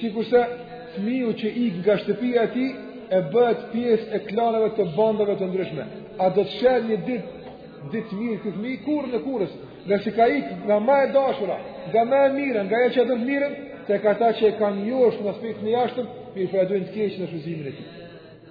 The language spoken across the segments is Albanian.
Sikurse fëmiu që ik nga shtëpia e tij e bëhet pjesë e klaneve të bandave të ndryshme. A do të sheh një ditë ditë mirë ky fmi, kurrën e kurrës, ngase ka ikë nga ma e dashura, nga ma e mira, nga ajo që ia don të mirën, tek ata që e kanë joshë në aspektin e jashtëm, mirëpo ia dojnë të keqen, shfrytëzimin e tij.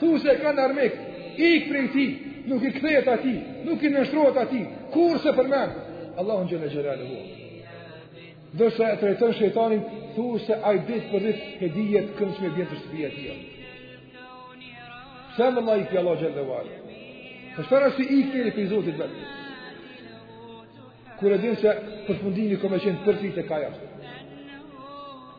Thu se e kanë armik, ik prej tij, nuk i kthehet atij, nuk i nënshtrohet atij, kur se përmend Allahun xhele xhelaluhu. Ndërsa e trajton shejtanin, thu se ai ditë për ditë, e dijet këmë që me bjenë te shtëpia e tij. Subhanallah, ik nga Allahu xhele ve ala. Për shpara si ik njeri prej Zotit vet. Kur e din se përfundimi ka me qenë përsëri tek Ai është.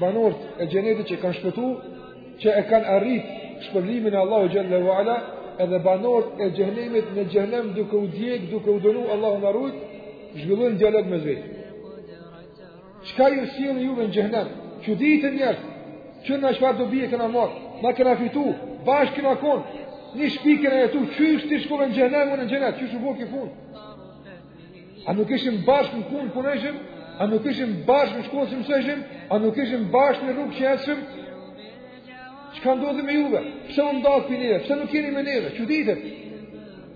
Banorët e xhenetit që kanë shpëtu, që e kanë arrit shpërlimin e Allahut xhele ve ala, edhe banorët e xhenemit në xhenem duke u djeg, duke u dënu Allahu na rujt, zhvillojnë dialog mes veti. Çka ju sjell juve në xhenem? Çuditen njerëz, që na çfarë dobie kena marr, na kena fitu, bashkë kena kon, në një shpi kena jetu, qysh ti shkove në xhenem, ne në xhenet, qysh u bë kjo punë. A nuk ishim bashkë në punë punojshim? A nuk ishim bashkë në shkollë që mësojshim? A nuk ishim bashkë në rrugë që ecshim? Çka ndodhi me juve? Pse u ndatë prej neve? Pse nuk jeni me neve? Çuditet.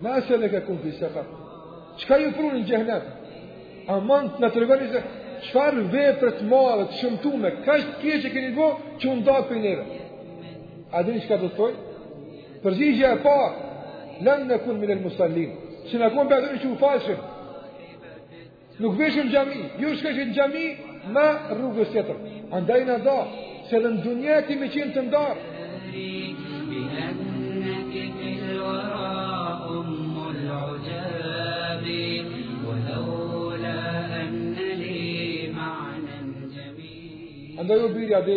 Ma selekekum fi sekar. Çka ju pruni në xhehnem? Aman na tregoni se çfarë vepre të madhe, të shëmtume, kaq të keqe keni bo, që u ndatë prej neve? A dini çka do të thojnë? Përgjigja e parë, lem neku minel musallin, s'kena kon prej atyre që u falshim. Nuk vishim n'xhami, ju shkojshit në xhami, na rrugës tjetër. Andaj na nda, se edhe në dunja kemi qenë të ndarë. Andaj u birja dhe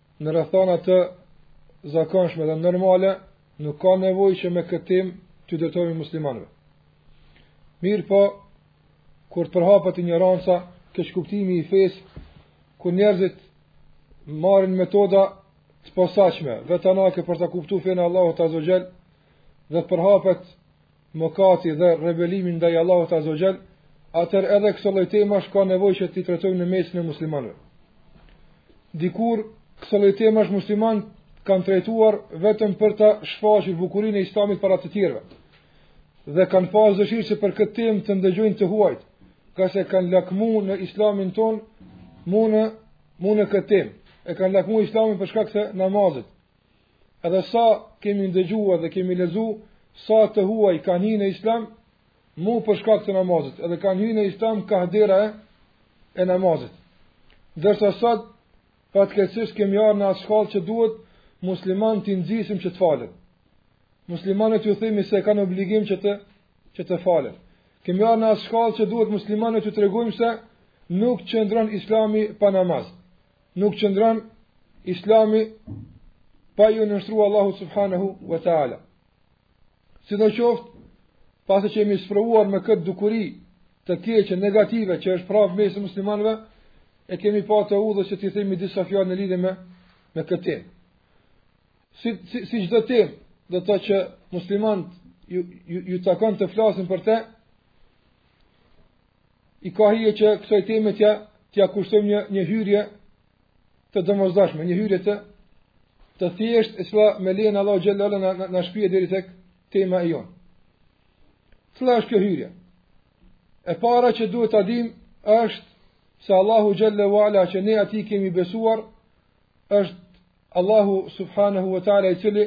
Në rrethana të zakonshme dhe normale, nuk ka nevojë që me këtë temë t'u drejtohemi muslimanëve. Mirëpo, kur të përhapet injoranca, keqkuptimi i fesë, kur njerëzit marrin metoda të posaçme, vetanake për ta kuptu fenë e Allahut azze ve xhel, dhe të përhapet mëkati dhe rebelimi ndaj Allahut Azza wa Jall, atëherë edhe kësolloj temash ka nevojë që t'i trajtojmë në mesin e muslimanëve. Dikur kësolloj temash muslimanët kanë trajtuar vetëm për ta shfaqur bukurinë e Islamit para të tjerëve. Dhe kanë pas dëshirë që për këtë temë të ndëgjojnë të huajt, ngase kanë lakmu në Islamin tonë, mu në mu në këtë temë. E kanë lakmu Islamin për shkak të namazit, Edhe sa kemi ndëgju edhe kemi lexu, sa të huaj kanë hi në islam, mu për shkak të namazit, edhe kanë hi në islam kah dera e, e namazit. Ndërsa sot, fatkeqësisht kemi ardh në asi shkallë që duhet, muslimanët t'i nxisim që të falen. Muslimanët t'ju themi se kanë obligim që të, që të falen. Kemi ardh në asi shkallë që duhet muslimanët t'ju tregojmë se nuk qëndron islami pa namaz. Nuk qëndron Islami pa ju nënshtru Allahu subhanahu wa taala. Sidoqoftë, pasi që jemi sprovuar me këtë dukuri të keqe negative që është përhap mes muslimanëve, e kemi pa të udhës që t'i themi disa fjalë në lidhje me me këtë temë. Si si si çdo temë, do të thotë që muslimanët ju ju, ju takon të flasin për te I ka hije që kësaj teme t'ia, t'ia kushtojmë një, një hyrje të domosdoshme, një hyrje të, të thjeshtë, e cila me lejen e Allahut xhalla wa ala na, na, na shpie deri tek tema e jonë. Cila është kjo hyrje? E para që duhet ta dimë është se Allahu xhalla wa ala që ne atij kemi besuar, është Allahu subhanahu wa taala i cili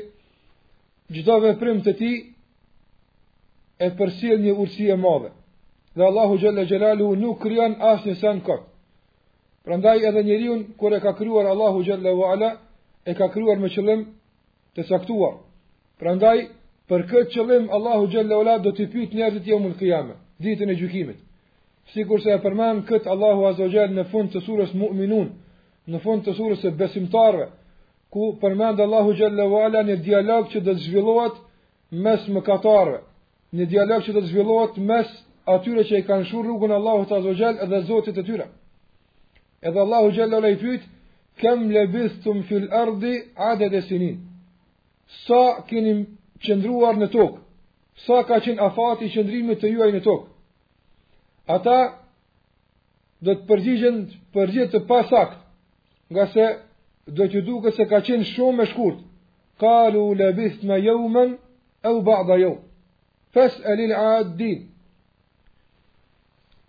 çdo veprim të tij e përcjell një urtësi e madhe. Dhe Allahu xhalla xhelalu nuk krijon asnjë sen kot. Prandaj edhe njeriun kur e ka krijuar Allahu xhalla wa ala e ka krijuar me qëllim të caktuar. Prandaj për këtë qëllim Allahu xhalla wa ala do t'i pyet njerëzit jeumul kijame, ditën e gjykimit. Sikurse e përmend kët Allahu azza wa xhel në fund të surës Mu'minun, Në fund të surës së besimtarve, ku përmend Allahu xhalla wa ala një dialog që do të zhvillohet mes mëkatarve, një dialog që do të zhvillohet mes atyre që i kanë shurë rrugën Allahut azza wa xhel dhe zotit të tyre. Edhe Allahu xhalla wa ala i pyet, kem lebithtum fil ardi adet e sinin. Sa keni qëndruar në tokë, sa ka qenë afati qëndrimit të juaj në tokë. Ata do të përgjigjen përgjigje të pasakt, ngase do t'ju duket se ka qenë shumë e shkurt. Kalu labithna yawman aw ba'da yawm. Fas'al al-'adin.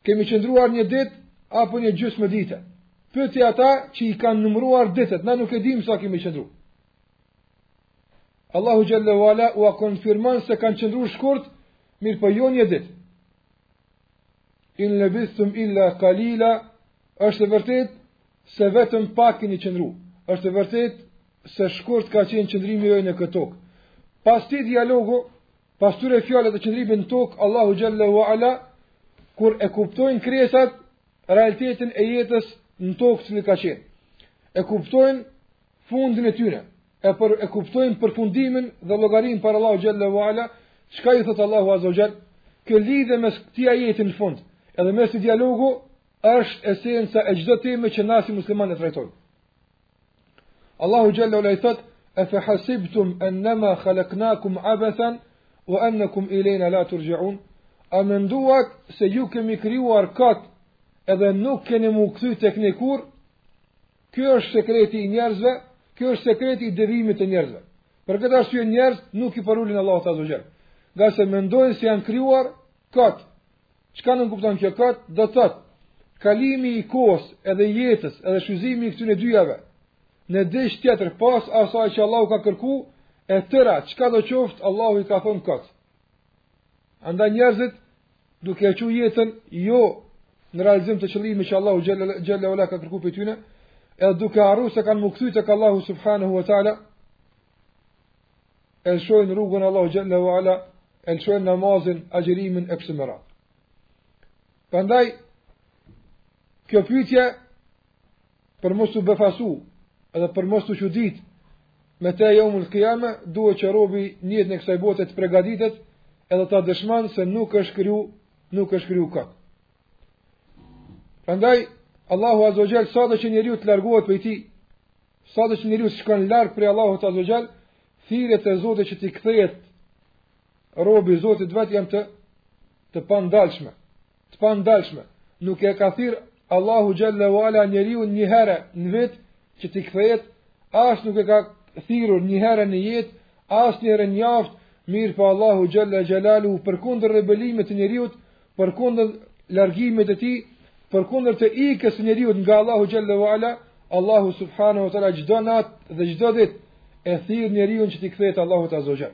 Kemi qëndruar një ditë apo një gjysmë dite. Pyeti ata që i kanë numëruar ditët, na nuk e dimë sa kemi qëndru. Allahu xhalla wa ala ua konfirmon se kanë qëndru shkurt, mirëpo jo një ditë. in lebithtum illa kalila, është e vërtet se vetëm pak keni qëndru, është e vërtet se shkurt ka qenë qëndrimi juaj në këtë tokë. Pas këtij dialogu, pas këtyre fjalët e qëndrimit në tokë, Allahu xhalla wa ala, kur e kuptojnë krijesat, realitetin e jetës në tokë cili ka qenë. E kuptojnë fundin e tyre. E për e kuptojnë përfundimin dhe llogarin për Allahu xhalla wa ala, çka i thot Allahu azza wa jall, kjo lidhje mes këtij ajeti në fund, edhe mes dialogut është esenca e çdo teme që na si muslimanë trajtojmë. Allahu xhalla wa ala i thot, "A fa hasibtum annama khalaqnakum abathan wa annakum ilayna la turja'un?" A menduat se ju kemi krijuar kot edhe nuk keni m'u kthy tek ne kurr? Ky është sekreti i njerëzve, ky është sekreti i devijimit të njerëzve. Për këtë arsye njerëz nuk i përulen Allahut azza wa xhal. Ngase mendojnë se janë krijuar kot. Çka nënkupton kjo kot, do të thotë kalimi i kohës edhe i jetës, edhe shfrytëzimi i këtyne dyjave në diç tjetër pos asaj që Allahu ka kërku, e tëra, çka do qoftë, Allahu i ka thonë kot. Andaj njerëzit duke e çu jetën jo në realizim të qëllimit që Allahu xhalla wa ala ka kërku prej tyne, edhe duke harru se kanë m'u kthy tek Allahu subhanahu wa taala, e lëshojnë rrugën e Allahut xhalla wa ala, e lëshojnë namazin, agjerimin e kështu me radhë. Prandaj kjo pyetje për mos t'u befasu edhe për mos t'u çudit me te jeumul kijame duhet që robi në jetën e kësaj bote të pregaditet edhe ta dëshmon se nuk është kriju nuk është kriju kot Prandaj Allahu azza wa xhal sado që njeriu të largohet prej tij sado që njeriu të shkon larg prej Allahut azza wa xhal thirrjet e Zotit që t'i kthehet robi Zotit vet janë të të pandalshme të pandalshme. Nuk e ka thirr Allahu xhalla wa ala njeriun një herë në vit që t'i kthehet, as nuk e ka thirrur një herë në jetë, as një herë në javë, mirëpo Allahu xhalla xhelaluhu përkundër rebelimit të njeriut, përkundër largimit të tij, përkundër të ikjes së njeriut nga Allahu xhalla wa ala, Allahu subhanahu wa taala çdo natë dhe çdo ditë e thirr njeriun që t'i kthehet Allahut azza wa xhal.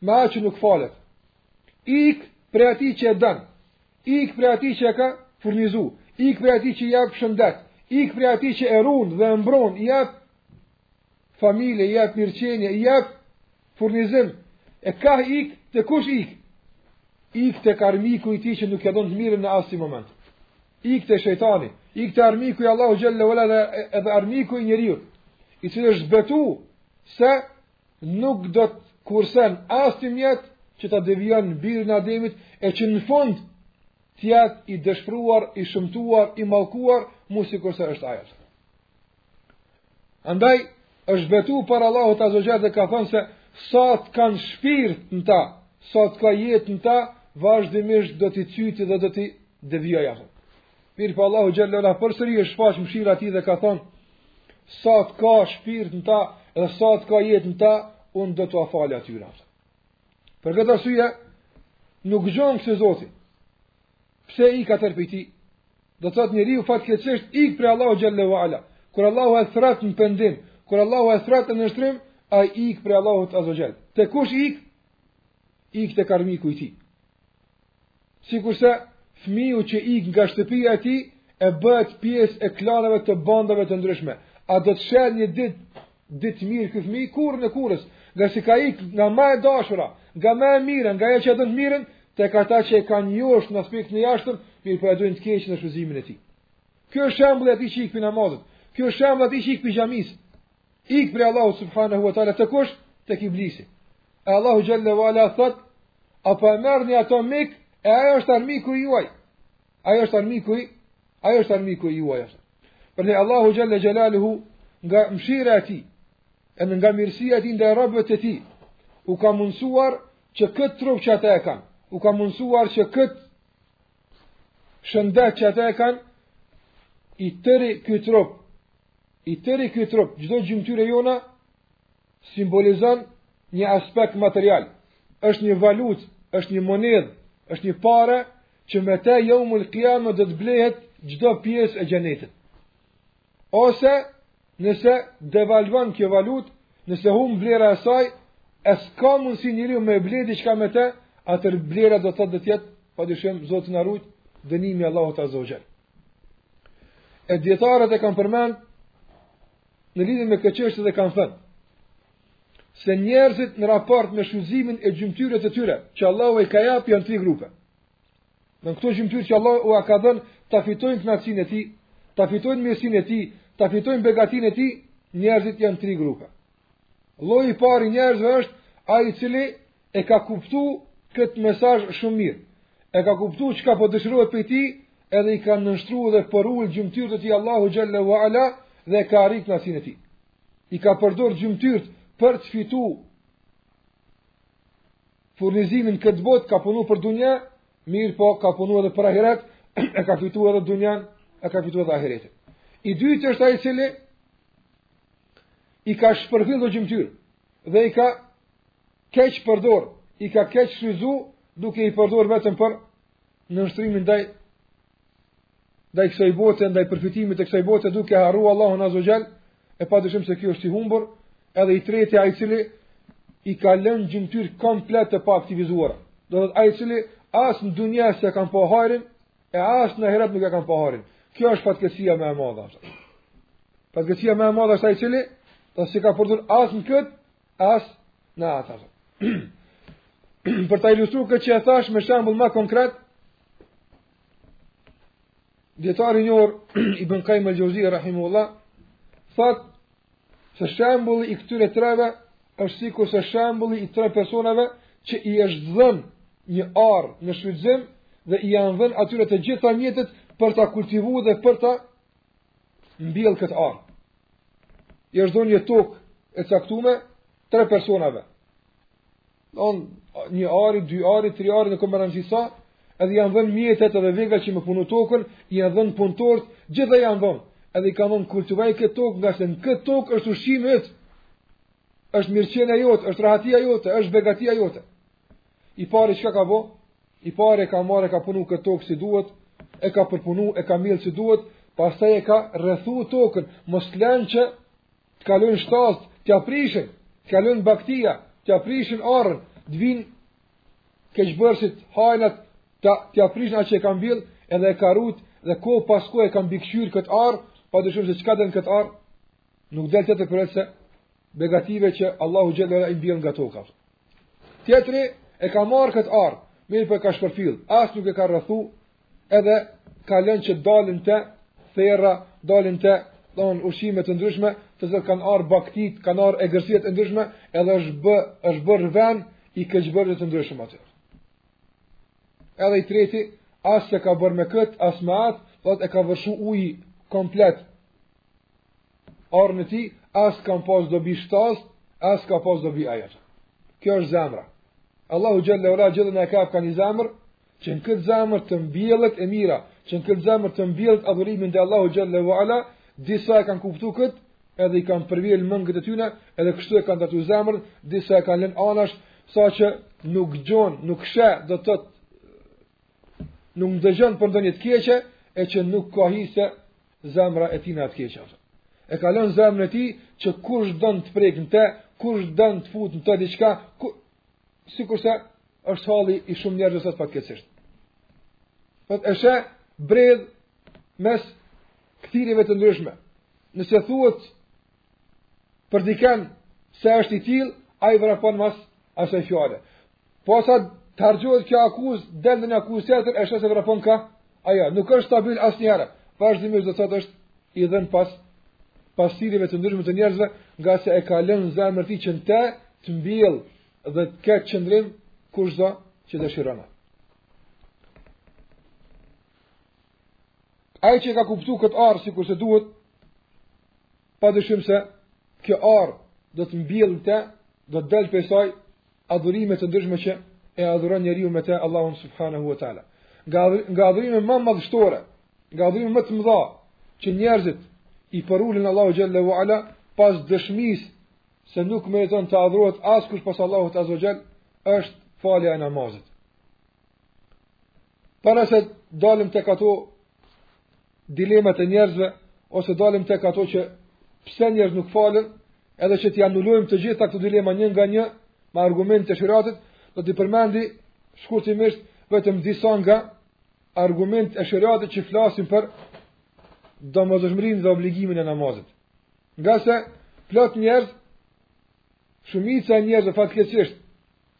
me atë që nuk falet. Ik prej atij që e don. Ik prej atij që e ka furnizu. Ik prej atij që i jap shëndet. Ik prej atij që e run dhe e mbron, i jap familje, i jep mirëqenie, i jap furnizim. E kah ik, te kush ik? Ik tek armiku i tij që nuk ia don të mirën në asnjë moment. Ik te shejtani, ik tek armiku i Allahut xhalla wa ala edhe armiku i njeriut, i cili është betu se nuk do të kursen asnjë mjet që ta devijon birin e Ademit e që në fund të jetë i dëshpëruar, i shëmtuar, i mallkuar, mu sikurse është ai. Andaj, është betu para Allahut azza wa xhal dhe ka thënë se sa të kanë shpirt në ta, sa të ka jetë në ta, vazhdimisht do t'i cyti dhe do t'i devijoj ato. Mirëpo prapë Allahu xhelle ue ala, përsëri e shfaq mëshirën e tij dhe ka thënë, sa të ketë shpirt në ta, dhe sa të ketë jetë në ta, unë do t'ua fali atyre. Për këtë arsye, nuk gjen kësi zoti, pse ik atëherë prej tij, do të thotë njeriu fatkeqësisht ik prej Allahut xhelle ue ala. Kur Allahu e thrret në pendim, kur Allahu e thrret në nënshtrim, ai ik prej Allahut azze ue xhel. Te kush ik? Ik tek armiku i tij. Sikurse fëmiu që ik nga shtëpia e tij e bëhet pjesë e klaneve, e bandave të ndryshme. A do të sheh një ditë ditë mirë ky fëmijë kurrën e kurrës, ngase ka ik nga ma e dashura, nga ma e mira, nga ajo që e don të mirën, tek ata që e kanë njohur në aspekt të jashtëm, mirëpo e duin të keqen, shfrytëzimin e tij. Ky është shembulli i atij që ik prej namazit. Ky është shembulli i atij që ik prej xhamisë. Ik prej Allahut subhanehu ue teala te kush tek iblisi. E Allahu xhelle ue ala thot, apo e merrni atë mik, e ai është armiku i juaj. Ai është armiku i, ai është armiku i juaj. Pra Allahu xhelle xhelaluhu nga mëshira e tij, dhe nga mirësia e tij ndaj robëve të tij, u ka mundsuar që këtë trup që ata e kanë, u ka mundsuar që këtë shëndet që ata e kanë, i tëri ky trup, i tëri ky trup, çdo gjymtyrë e jona, simbolizon një aspekt material, është një valutë, është një monedhë, është një pare, që me te jeumul kijame do të blehet çdo pjesë e xhenetit. Ose nëse devalvon kjo valutë, nëse humb vlera e saj, e s'ka mundësi njeriu me ble diçka me të, atëherë vlera do të thotë do të jetë padyshim Zoti na rujt dënimi i Allahut azze ue xhel. E dijetarët e kanë përmend në lidhje me këtë çështje dhe kanë thënë se njerëzit në raport me shfrytëzimin e gjymtyrëve të tyre, që Allahu i ka jap janë tri grupe. Në këto gjymtyrë që Allah u ka dhënë, ta fitojnë kënaqësinë e tij, ta fitojnë mirësinë e tij, ta fitojnë begatinë e tij, njerëzit janë tri grupe. Lloji i parë i njerëzve është ai i cili e ka kuptu këtë mesazh shumë mirë. E ka kuptu çka po dëshirohet prej tij, edhe i ka nënshtru dhe përul gjymtyrët e tij Allahut xhelle ue ala dhe ka arrit knaqësinë e tij. I ka përdor gjymtyrët për të fitu furnizimin në këtë botë ka punu për dunja, mirëpo ka punu edhe për ahiret, e ka fitu edhe dunjan, e ka fitu edhe ahiretin. I dyti është ai i cili, i ka shpërfill ato gjymtyrë, dhe i ka keqpërdor, i ka keqshfrytëzu, duke i përdor vetëm për nënshtrimin dhe ndaj kësaj bote, ndaj përfitimit të kësaj bote duke harruar Allahun Azze ue Xhel, e pa dyshim se kjo është i humbur, edhe i treti ai i cili i ka lënë gjymtyrët komplet të paaktivizuara. Domethënë ai i cili as në dunja s'e kanë pa hajrin, e as në ahiret nuk e kanë pa hajrin. Kjo është fatkeqësia më e madhe. Fatkeqësia më e madhe është ai i cili nuk i ka përdor as në kët, as në atë. Për ta ilustruar këtë që e thash me shembull më konkret, Dijetari i njohur, Ibn Kajim el-Xhevzije, rahimehullah, thotë, se shembulli i këtyre treve, është sikurse shembulli i tre personave, që i është dhënë një arë në shfrytëzim, dhe i janë dhënë atyre të gjitha mjetet, për ta kultivu dhe për ta mbjell këtë arë. I është dhënë një tokë e caktume, tre personave, Domethënë një ari, dy ari, tri ari nuk ka rëndësi sa, edhe i janë dhënë mjetet edhe vegla që me punu tokën, i janë dhënë punëtorët, gjitha i janë dhënë. Edhe i kanë thënë kultivoje këtë tokë, ngase në këtë tokë është ushqimi yt. Është mirëqenia jote, është rahatia jote, është begatia jote. I pari çka ka bë? I pari e ka marrë e ka punu këtë tokë si duhet, e ka përpunu, e ka mjellë si duhet, pastaj e ka rrethu tokën, mos lënë që Të kalojnë shtazët, t'ia prishin, të kalojnë baktia, t'ia prishin arën, të vinë keqbërësit, hajnat, t'ia prishin atë që e ka mbjellë, edhe e ka rujt, dhe kohë pas kohe e ka mbikëqyrë këtë arë, pa dyshim se çka del në këtë arë, nuk del tjetër përveç se begative që Allahu Xhel-le i mbjell nga toka. Tjetri e ka marrë këtë arë, mirëpo e ka shpërfill, as nuk e ka rrethu, Edhe ka lënë që t'dalin therra, t'dalin do ushqime të ndryshme, të cilat kanë ardhur baktit, kanë ardhur egërsirat e ndryshme, edhe është bë, është bërë vend i keqbërësve të ndryshëm aty. Edhe i treti, as s'e ka bërë me këtë, as me atë, dhe e ka vërshu uji komplet arën e tij, as kanë pas dobi shtazët, as ka pas dobi ai vetë. Kjo është zemra. Allahu Xhel-le ue Ala gjithë neve na ka pajis ka një zemrë, Që në këtë zemër të mbjellet e mira, që në këtë zemër të mbjellet adhurimi ndaj Allahut Xhel-le ue Ala, disa e kanë kuptu këtë, edhe i kanë përvjelë mëngët e tyne, edhe kështu e kanë edukuar zemrën, disa e kanë lënë anash, sa që nuk gjon, nuk sheh, domethënë, nuk dëgjon për ndonjë të keqe, e që nuk ka hise zemra e tij n'atë të keqe. E ka lënë zemrën e tij që kush don të prek në te, kush don të futë në të diçka, sikurse është halli i shumë njerëzve sot fatkeqësisht. Sot e sheh bredh mes kthetrave të ndryshme. Nëse thuhet për dikën se është i tillë, ai vrapon mas asaj fjale. Po sa të harxhohet kjo akuzë, del një akuzë tjetër, e sheh se vrapon ka Ajo nuk është stabil asnjëherë. Vazhdimisht do të thotë është i dhën pas pasurive të ndryshme të njerëzve, ngase e ka lënë zemrën ti që në te të mbjell dhe të ketë qëndrim kushdo që dëshiron. Ai që ka kuptuar këtë arë sikurse duhet, pa dyshim se kjo arë do të mbjell në te, do të dalë prej saj adhurime të ndryshme që e adhuron njeriu me të Allahun subhanahu wa taala. Nga nga adhurimet më madhështore, nga adhurimet më të mëdha që njerëzit i përulen Allahut xhallahu ala pas dëshmisë se nuk meriton të adhurohet askush pas Allahut azza wa xhall është falja e namazit. Para se dalim tek ato dilemat e njerëzve, ose dalim tek ato që pse njerëz nuk falen, edhe që t'i anulojmë të gjitha këto dilema një nga një, me argumente të sheriatit, do t'i përmendi shkurtimisht vetëm disa nga argumentet e sheriatit që flasin për domosdoshmërinë dhe obligimin e namazit. Ngase plot njerëz, shumica e njerëzve fatkeqësisht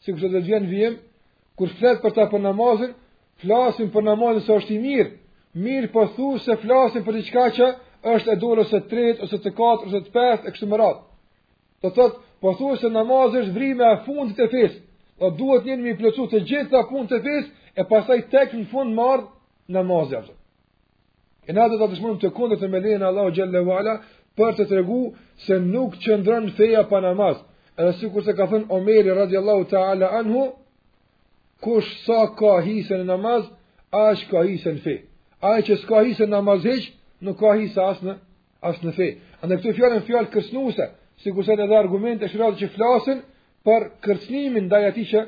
Siç do të vijë në vijim, kur flet për ta për namazin, flasin për namazin se është i mirë, mirëpo thu se flasin për diçka që është e dorës së tretë ose të katërt ose të pestë e kështu me radhë. Do thotë, pothuajse namazi është vrima e fundit e fesë. Do duhet njeri m'i plotësu të gjitha punët e fesë e pastaj tek në fund marr namazi atë. E ne do të dëshmojmë të kundërtën me lejen e Allahu xhallahu ala për të tregu se nuk qëndron feja pa namaz. Edhe sikurse ka thënë Omeri radiallahu ta'ala anhu, kush sa ka hisë në namaz, aq ka hisë në fe. Ai që s'ka hisë në namaz heq, nuk ka hisë as në, as në fe. A këtu fjala fjalë kërcënuese, sikurse edhe argumentet e sheriatit që flasin për kërcënimin ndaj atij që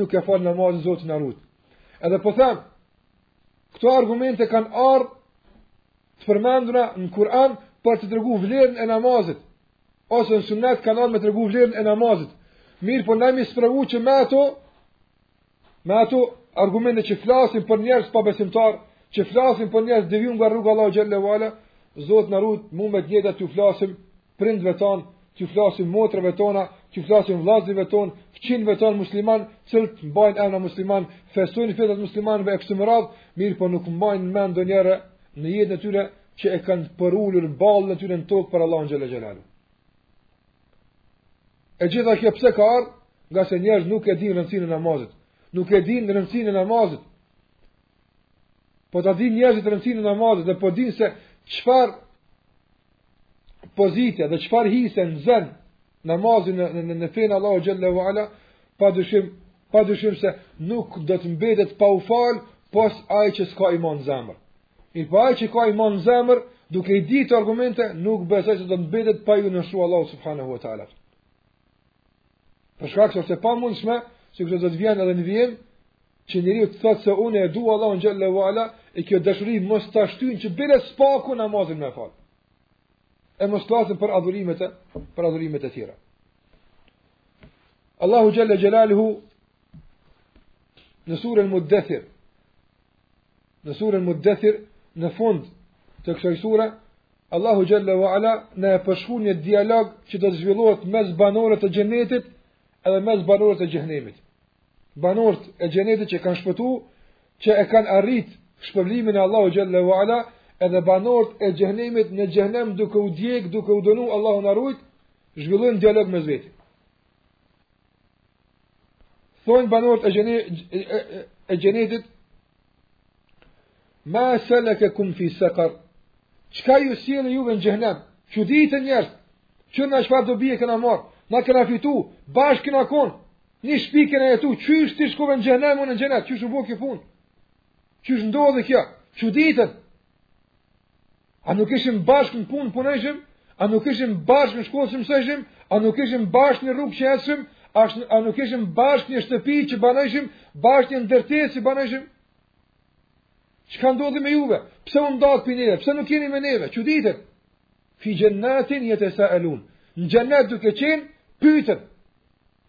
nuk e fal namazin, Zoti na rujt. Edhe po them, Këto argumente kanë ardhë të përmendura në Kur'an për të tregu vlerën e namazit. Ose në sunnet kanë ardhë me tregu vlerën e namazit. Mirëpo nëmi së pregu që me ato, me ato argumente që flasin për njerëz pabesimtarë, që flasin për njerëz devijun nga rruga Allahut xhallahu ala, Zoti na rujt, mu me djeta t'ju flasim prindve tonë, t'ju flasim motrëve tona, t'ju flasim vllazëve tonë, fqinjve tonë muslimanë, cilët mbajnë emra muslimanë, festojnë festat muslimanëve e kështu me radhë, mirëpo nuk mbajnë mend ndonjëherë në jetën e tyre që e kanë përulur ballin e tyre në tokë për Allahun xhela xhelalu. E gjitha kjo pse ka ardhur? Ngase njerëz nuk e dinë rëndësinë e namazit, nuk e dinë rëndësinë e namazit. Po ta dinë njerëzit rëndësinë e namazit dhe po dinë se çfar pozite dhe çfar hise nxën namazi në në, në fenë e Allahut xhalla wa ala, pa dyshim pa dyshim se nuk do të mbetet pa u fal pos ai që s'ka iman në zemër. Mirëpo ai që ka iman në zemër, duke i ditë këto argumente, nuk besoj se do të mbetet pa ju nënshtru Allahut subhanahu wa taala. Për shkak se është e pamundshme që kjo do të vjen edhe në vijim që njeriu të thotë se unë e dua Allahun xhalla wa ala e kjo dashuri mos ta shtyn që bile së paku namazin me fal. E mos flasim për adhurimet e për adhurimet e tjera. Allahu xhalla xhelaluhu në suren Muddathir në suren Muddathir në fund të kësaj sure Allahu xhalla wa ala na e përshkruan një dialog që do të zhvillohet mes banorëve të xhenetit edhe mes banorëve të xhehenemit. Banorët e xhenetit që kanë shpëtu, që e kanë arrit shpërblimin e Allahut xhalla wa ala, edhe banorët e xhehenemit në xhehenem duke u djeg, duke u dënu Allahu na ruajt, zhvillojnë dialog mes veti. Thonë banorët e, xhene, e, e, e xhenetit, ma salakakum fi saqar, çka ju sjelli juve në xhehenem, çuditen njerëz, qysh na çfarë dobie kena marrë, na kena fitu, bashkë kena konë, një shpi kena jetu, qysh ti shkove në xhehenem, unë në xhenet, qysh u bo kjo punë, qysh ndodhi kjo, çuditen, A nuk ishim bashkë në punë punojshim? A nuk ishim bashkë në shkollë që mësojshim? A nuk ishim bashkë në rrugë që ecshim? A nuk ishim bashkë në shtëpi që banojshim? Bashkë në ndërtesë që banojshim? Çka ndodhi me juve? Pse u ndat prej neve? Pse nuk jeni me neve? Çuditen. Fi jannatin yatasalun. Në xhenet duke qen pyeten.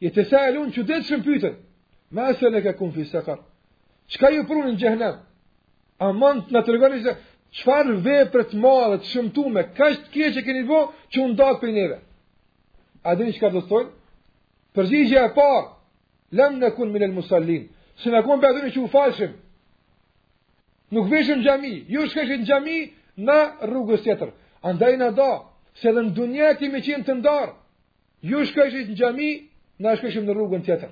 Yatasalun çuditshëm pyeten. Ma salakakum fi saqar? Çka ju pruni në xhehenem? A mund të na tregoni se çfarë vepre të madhe të shëmtume kaq të keqe keni bo që u ndat prej neve? A dini çka do të thonë? Përgjigja e parë, lam nakun min al-musallin. S'jena kon prej atyne që u falshim. Nuk vijshim në xhami, ju shkojshit në xhami, na rrugës tjetër. Andaj na da, se edhe në dunja kemi qenë të ndarë. Ju shkojshit në xhami, na shkojshim në rrugën tjetër.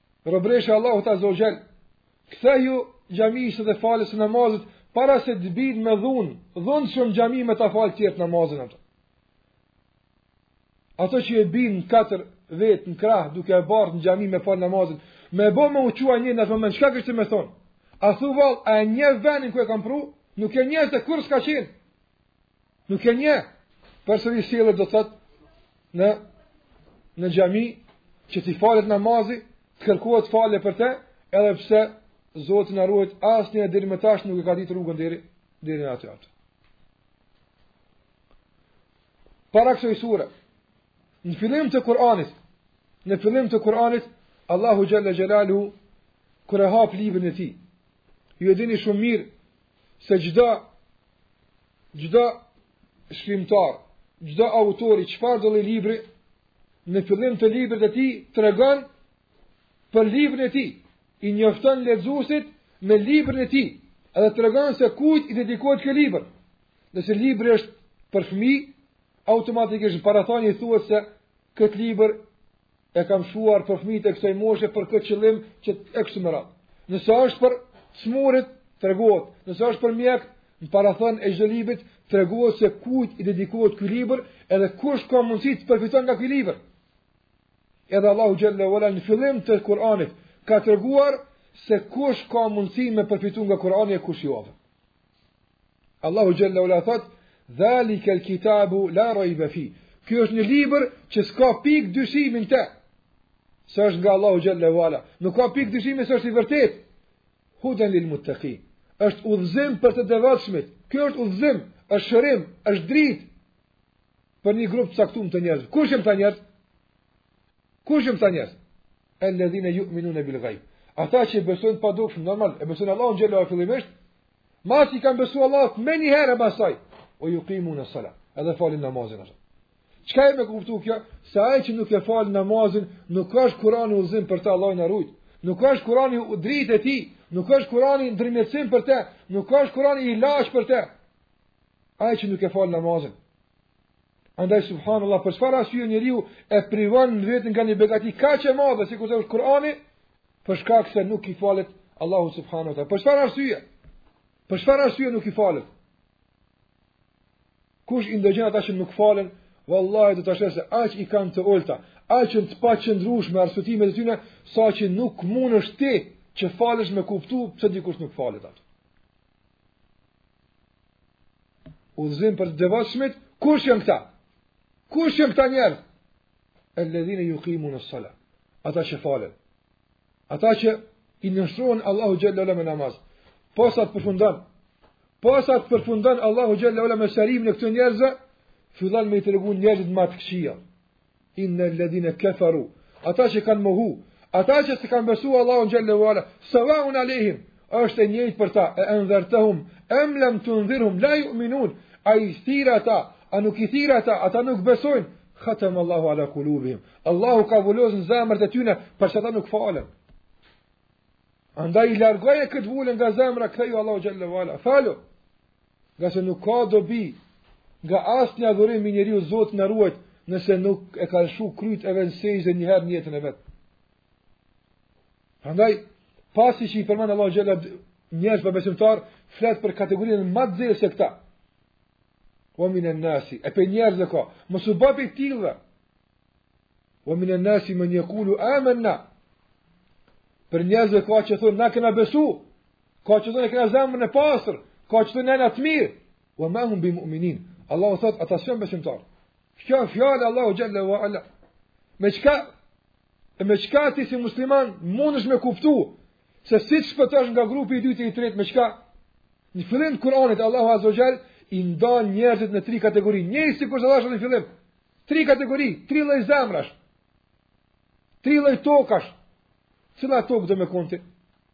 Robreshë e Allahut azza wa xhal. Ktheju xhamisë dhe faljes së namazit para se të bin me dhun, dhunshëm në xhami me ta fal tjerët namazin atë. Ato që e bin katër vet në krah duke e bartë në xhami me fal namazin, me bo me u çu at moment çka kishte me thon. A thu vall, a e njeh venin ku e kam pru? Nuk e njeh se kurrë s'ka qenë. Nuk e njeh, përse e sjellë, do thot në, në xhami që t'i falet namazi, të kërkohet fale për te, edhe pse Zoti na ruajt asnjë deri më tash nuk e ka ditë rrugën deri, deri në atë. Para kësaj sure, në fillim të Kur'anit, në fillim të Kur'anit, Allahu Xhelle Xhelaluhu, kur e hap librin e tij, ju e dini shumë mirë, se çdo çdo shkrimtar, çdo autor i çfarëdo lloj libri në fillim të librit të tij tregon për librin e tij, i njofton lexuesit me librin e tij, edhe tregon se kujt i dedikohet ky libër. Nëse libri është për fëmijë, automatikisht parathënie i thuhet se këtë libër e kam shkruar për fëmijët e kësaj moshe për këtë qëllim që e kështu me radhë. Nëse është për të smurit, tregohet. Nëse është për mjek, në parathënie çdo libri tregohet se kujt i dedikohet ky libër, edhe kush ka mundësi të përfiton nga ky libër. Edhe Allahu xhelle ue ala në fillim të Kur'anit ka treguar se kush ka mundësi me përfitu nga Kur'ani e kush jo. Allahu Xhelle ue Ala thot, dhalikel kitabu la rajbe fih. Kjo është një libër që s'ka pik dyshimi n'te. Se është nga Allahu Xhelle ue Ala. Nuk ka pik dyshimi se është i vërtet. Huden lil muttekin. është udhëzim për të devotshmit. Kjo është udhëzim, është shërim, është drit për një grup t'caktum të njerëzve. Kush janë këta njerëz? Kush janë këta njerëz? Alladhina yu'minuna bil ghaib. Ata që besojnë të padukshmen, normal, e besojnë Allahun xhelle ue ala fillimisht, masi kanë besuar Allahut menjëherë pas saj, ue juqimune salat, edhe falin namazin ashtu. Çka jep me kuptu kjo? Se ai që nuk e fal namazin, nuk është Kur'ani udhëzim për të Allahu na rujt. Nuk është Kur'ani dritë e tij, nuk është Kur'ani ndërmjetësim për të, nuk është Kur'ani ilaç për të. Ai që nuk e fal namazin, Andaj subhanallahu për çfarë arsye njeriu e privon veten nga një begati kaq e madhe sikurse është Kurani, për shkak se nuk i falet Allahut subhanahu wa taala. Për çfarë arsye? Për çfarë arsye nuk i falet? Kush i ndëgjon ata që nuk falen, vallahi do ta sheh se aq i kanë të ulta, aq të paqëndrueshme arsyetimet e tyre, saqë nuk mundesh ti që falesh me kuptu pse dikush nuk falet atë. Udhëzim për të devotshmit, kush janë këta? Kush janë këta njerëz? Alladhina yuqimuna as-sala. Ata që falen. Ata që i nënshtrohen Allahut xhelle ue ala me namaz. Posa të përfundon. Posa të përfundon Allahu xhelle ue ala me sqarimin e këtyre njerëzve, fillon me i treguar njerëzit më të këqija. Inna alladhina kafaru. Ata që kanë mohu, ata që s'e kanë besuar Allahun xhalla wala, sawaun alehim, është e njëjtë për ta, e endhertehum, em lam tundhirhum la yu'minun. A i thirr ata, a nuk i thirr ata, ata nuk besojnë. Khatam Allahu ala qulubihim. Allahu ka vulos zemrat e tyne, për se ata nuk falen. Andaj largoje këtë vulë nga zemra, ktheju Allahut xhalla wala. Falu. ngase nuk ka dobi nga asnjë adhurim i njeriut, Zoti na ruajt, nëse nuk e ka lëshu kryt e vet n'sexhde njëherë n'jetën e vet. Andaj, pasi që i përmend Allahu xhelle jobesimtarët flet për kategorinë ma të zezë se këta. We minen nasi, e prej njerëzve ka, mos u bo pi të tillëve. We minen nasi men jekulu amenna. Prej njerëzve ka që thonë, na kena besu, Ka që thonë kena zemrën e pastër, ka që thonë jena të mirë, we ma hum bi mu'minin. Allahu thotë, ata s'janë besimtarë. Kjo fjalë e Allahut xhalla wala. Me çka, me çka ti si musliman, mundesh me kuptu, se si të shpëtosh nga grupi i dytë, i tretë, me çka, në fillim të Kur'anit, Allahu azze we xhel, i ndan njerëzit në tri kategori. Njëjtë sikur thashë në fillim, tri kategori, tri lloj zemrash, tri lloj tokash, cila tokë do me kon ti?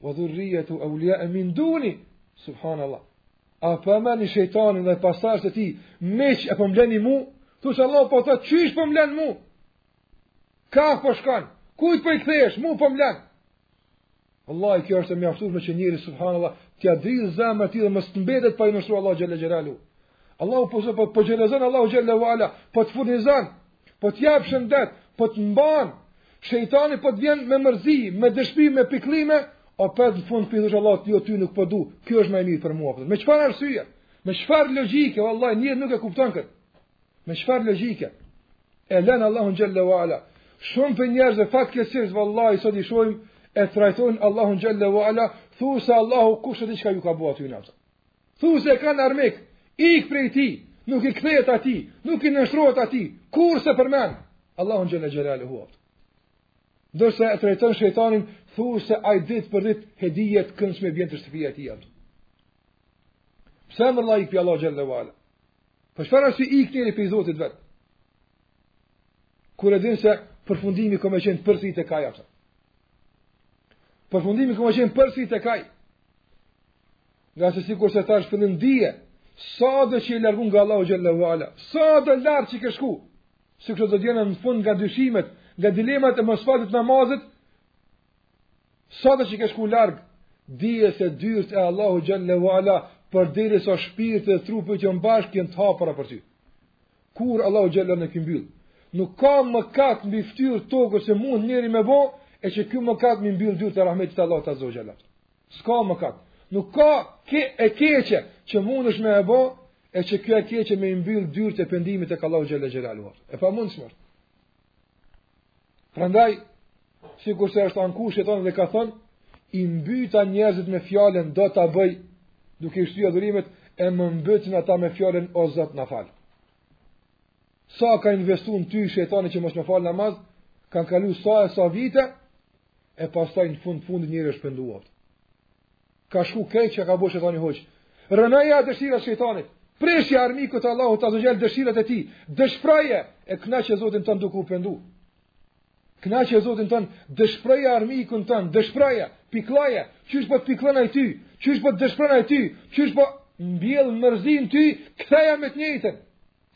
wa dhurriyatahu awliya min duni subhanallah a po e merrni shejtanin dhe pasardhësit e tij miq e po m'leni mu thu se Allahu po thotë qysh po m'len mu ka po shkon kujt po i kthesh mu po m'len wallahi kjo është e mjaftueshme që njeri subhanallah t'ia dridh zemra e tij dhe mos të mbetet pa i nënshtru Allahut xhalla xhelaluhu Allahu po të gjallëzon Allahu xhalla wala po të furnizon Po të jap shëndet, po të mban. Shejtani po të vjen me mërzi, me dëshpi, me pikllime, e prapë në fund po i thush Allahut jo ty nuk po du. Ky është më i mirë për mua. Me çfarë arsye? Me çfarë logjike? Wallahi njeri nuk e kupton kët. Me çfarë logjike? E lën Allahun xhalla wala. Shumë prej njerëzve fatkeqësisht vallahi sot i shohim e trajtojnë Allahun xhalla wala, thu se Allahu kush e di çka ju ka bëu aty në Thu se e kanë armik, ik prej tij, nuk i kthehet atij, nuk i nënshtrohet atij, kurrë s'e përmend Allahun xhelle xhelaluhu atë. Ndërsa e trajton shejtanin, thu se ai ditë për ditë hedije të këndshme i bjen te shtëpia e tij atë. Pse me ik pi Allahut xhalla wala? Për çfarë arsye ik njeri pi Zotit vet? Kur e din se përfundimi ka me qenë përsëri tek ai atë. Përfundimi ka më qenë përsi të kaj. Nga se sikur se tash fillim dije, sado që je largu nga Allahu xhallahu ala, sado larg që ke shku. Sikur do të jesh në fund nga dyshimet, nga dilemat e mosfaljes namazit, sado që ke shku larg dije se dyrt e Allahu xhallahu ala përderisa shpirti dhe trupi janë bashkë janë të hapura për ty. Kur Allahu xhallahu nuk i mbyll, nuk ka mëkat mbi fytyrë tokës që mund njëri me bo, e që ky mëkat me i mbyll dyrt e rahmetit të Allahut azze ue xhel. S'ka mëkat. Nuk ka ke, e keqe që mundesh me e bo, e që kjo e keqe me i mbyll dyrt e pendimit te Allahu xhele xhelaluhu. E pamundshme. Prandaj, sikurse është anku shejtani dhe ka thonë, i mbyta njerëzit me fjalën do të bëj, duke i shty afatet, e më mbytin ata me fjalën o Zot më fal. Sa ka investu në ty shejtani që mos me fal namaz, kanë kalu sa e sa vite, e pastaj në fund fundit njëri është penduar. Ka shku krejt çka ka bërë shejtani huq. Rrënoja dëshirat shejtanit. Prishja armikut të Allahut azze ue xhel dëshirat e tij. Dëshproje e kënaqe Zotin tënd duke u penduar. Kënaqe Zotin tënd, dëshproje armikun tënd, dëshproje, piklloje, qysh po të pikllon ai ty, qysh po të dëshpron ai ty, qysh po mbjell mërzin ty, ktheja me të njëjtën.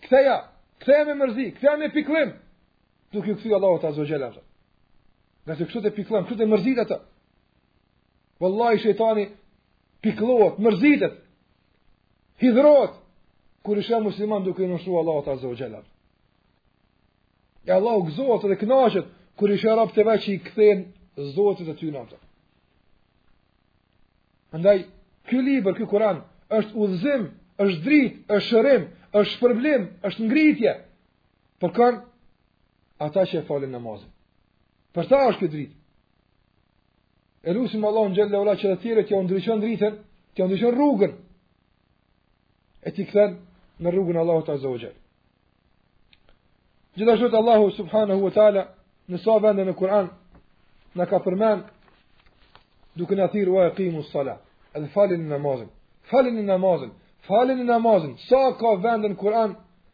Ktheja, ktheja me mërzi, ktheja me pikllim. duke iu kthyer Allahut azze ue xhel. Ngase kështu e pikëllon, kështu e mërzit atë. Wallahi shejtani pikëllohet, mërzitet. Hidhrohet kur i sheh muslimanët duke iu nënshtruar Allahut azze ue xhel. E Allahu gëzohet dhe kënaqet kur i sheh robt e vet që i kthehen Zotit të tyre në atë. Andaj, ky libër, ky Kuran, është udhëzim, është dritë, është shërim, është shpërblim, është ngritje, Për kënd ata që e falin namazin. Për ta është kjo dritë. E lusim Allahun xhele ue ala që edhe tjerëve t'u ndriçon dritën, t'jau ndriçon rrugën. E t'i kthen në rrugën e Allahut azze ue xhel. Gjithashtu Allahu subhanahu wa ta'ala në sa vende në Kur'an na ka përmend duke na thirr wa eqimu salah edhe faleni namazin faleni namazin faleni namazin sa ka vende në Kur'an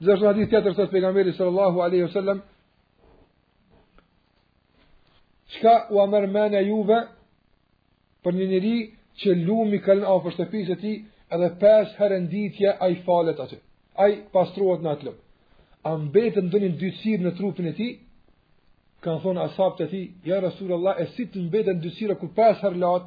Gjithashtu në hadith tjetër thot pejgamberi sallallahu alaihi wasallam Çka ua merr mendja juve për një njeri që lumi kalon afër shtëpisë së tij edhe pesë herë në ditë ai falet aty. Ai pastrohet në atë lum. A mbetet ndonjë ndytësirë në trupin e tij? Kan thon ashabët e tij, ja Rasulullah, e si të mbeten ndytësira kur pesë herë lahet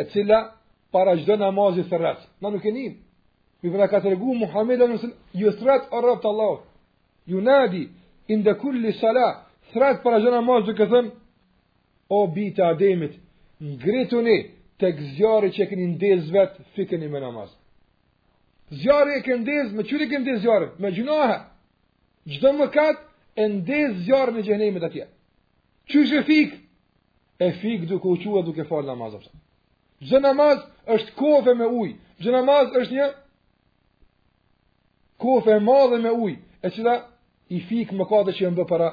e cila para çdo namazi thrret. Na nuk e nijm. Mirëpo na ka tregu Muhamedi sallallahu alaihi wasallam, i thrret robt e Allahut. Junadi inda kulli sala, thrret para çdo namazi duke thënë o bijt e Ademit, ngrituni tek zjarri që keni ndez vet fikeni me namaz. Zjarrin e keni ndez, me çka e keni ndez zjarrin, me gjynahe. Çdo mëkat e ndez zjarrin e xhehenemit atje. Qysh e fik? E fik duke u çu duke fal namaz. Çdo namaz është kofe me uj. Çdo namaz është një kofe e madhe me uj. E cila i fik mëkatet që janë bë para,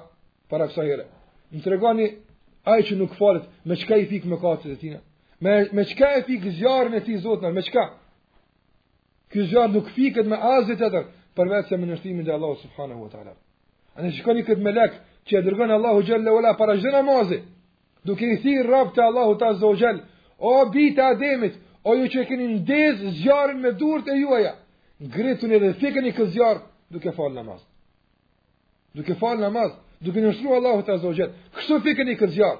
para kësaj here. Më tregoni ai që nuk falet, me çka i fik mëkatet e tina? Me, me çka e fik zjarrin e tij zotnia? Me çka? Ky zjarr nuk fiket me asgjë tjetër përveç se me nënshtrimin ndaj Allahut subhanahu wa taala. Andaj shikoni këtë melek që e dërgon Allahu xhelle ue ala para çdo namazi, duke i thirr robt e Allahut azza wa jall, o bijt e Ademit, o ju që keni ndez zjarrin me durt e juaja, ngrituni dhe fikeni këtë zjarr duke fal namaz. Duke fal namaz, duke iu nënshtru Allahut azza wa jall. Kështu fikeni këtë zjarr.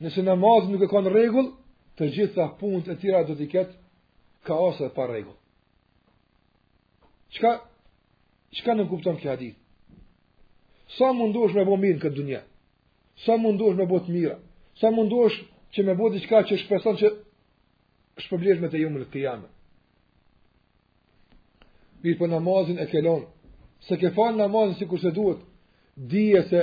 Nëse namazi nuk e ka në rregull, të gjitha punët e tjera do të ketë kaos e pa rregull. Çka çka nuk kupton ky hadith? Sa mundosh me bo n'këtë dunja? Sa mundosh me bo të mira? Sa mundosh që me bo diçka që shpreson që shpërblesh me të jeumul kijame? Mirëpo po namazin e ke lon, s'e ke falë namazin sikurse duhet, dije se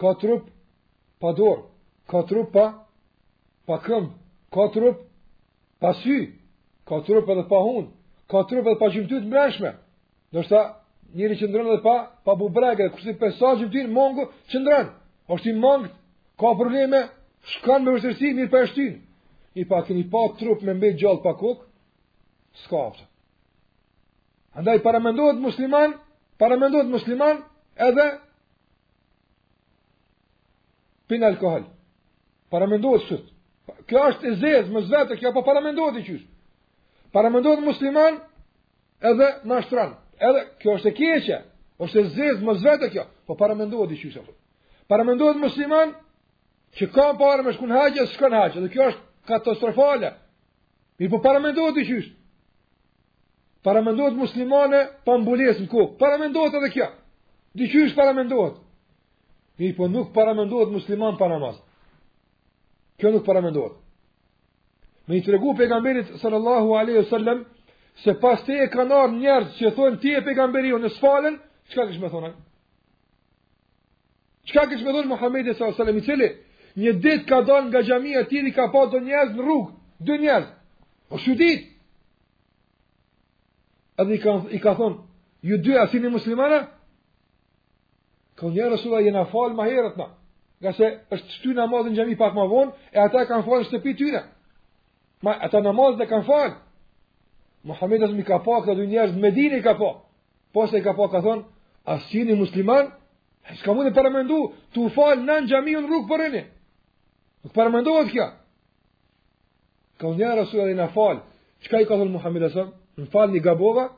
ka trup pa dorë, ka trup pa, pa këmë, ka trup pa sy, ka trup edhe pa hunë, ka trup edhe pa gjymtyrë t'mrendshme, ndoshta njeriu qëndron edhe pa, pa bubrege, disa gjymtyrë mangu qëndron, është i mangët, ka probleme, shkon me vështërsi, mirëpo e shtyn, po a keni pa trup me mbe gjallë pa kokë, s'ka. Andaj paramendohet musliman, paramendohet musliman edhe Pin alkohol. Paramendohet sot. Kjo është e zezë, mos vet, kjo po po paramendohet diqysh. Paramendohet musliman edhe mashtron. Edhe, kjo është e keqe. është e zezë, mos vet kjo. Po paramendohet diqysh. Paramendohet musliman që ka pare me shku n'haxh, s'shkon n'haxh. Dhe kjo është katastrofale. Mirëpo paramendohet diqysh. Paramendohet muslimane pa mbulesë në kokë. Paramendohet edhe kjo. Diqysh paramendohet. Mirëpo nuk paramendohet musliman pa namaz. Kjo nuk paramendohet. Me i tregu pejgamberit sallallahu aleyhi sallam se pas teje kanë ardh njerëz që thonë ti je pejgamber, unë s'falem, çka kish me thonë? Çka kish më thënë Muhamedi sallallahu alejhi ve selem i cili një ditë ka dalë nga xhamia e tij i ka pa do njerëz në rrugë, dy njerëz. O po shëtit. Edhe i ka thon, ju dy a s'jeni muslimanë? Ka thonë ja Resulallah jena fal ma herët na. Ngase është shty namazi në xhami pak ma vonë e ata e kanë falë në shtëpi të tyre. Ama ata namazin e kanë falë. Muhamedi a.s. i ka pa këta dy njerëz në Medinë ka pa. Posa i ka pa ka thonë, a s'jeni musliman, e s'ka mundë paramendu, tu u falë në xhami e në rrugë po rrini. Nuk paramendohet kjo. Ka thonë ja Resulallah jem falë, çka i ka thonë Muhamedi a.s., u falët e gabuat,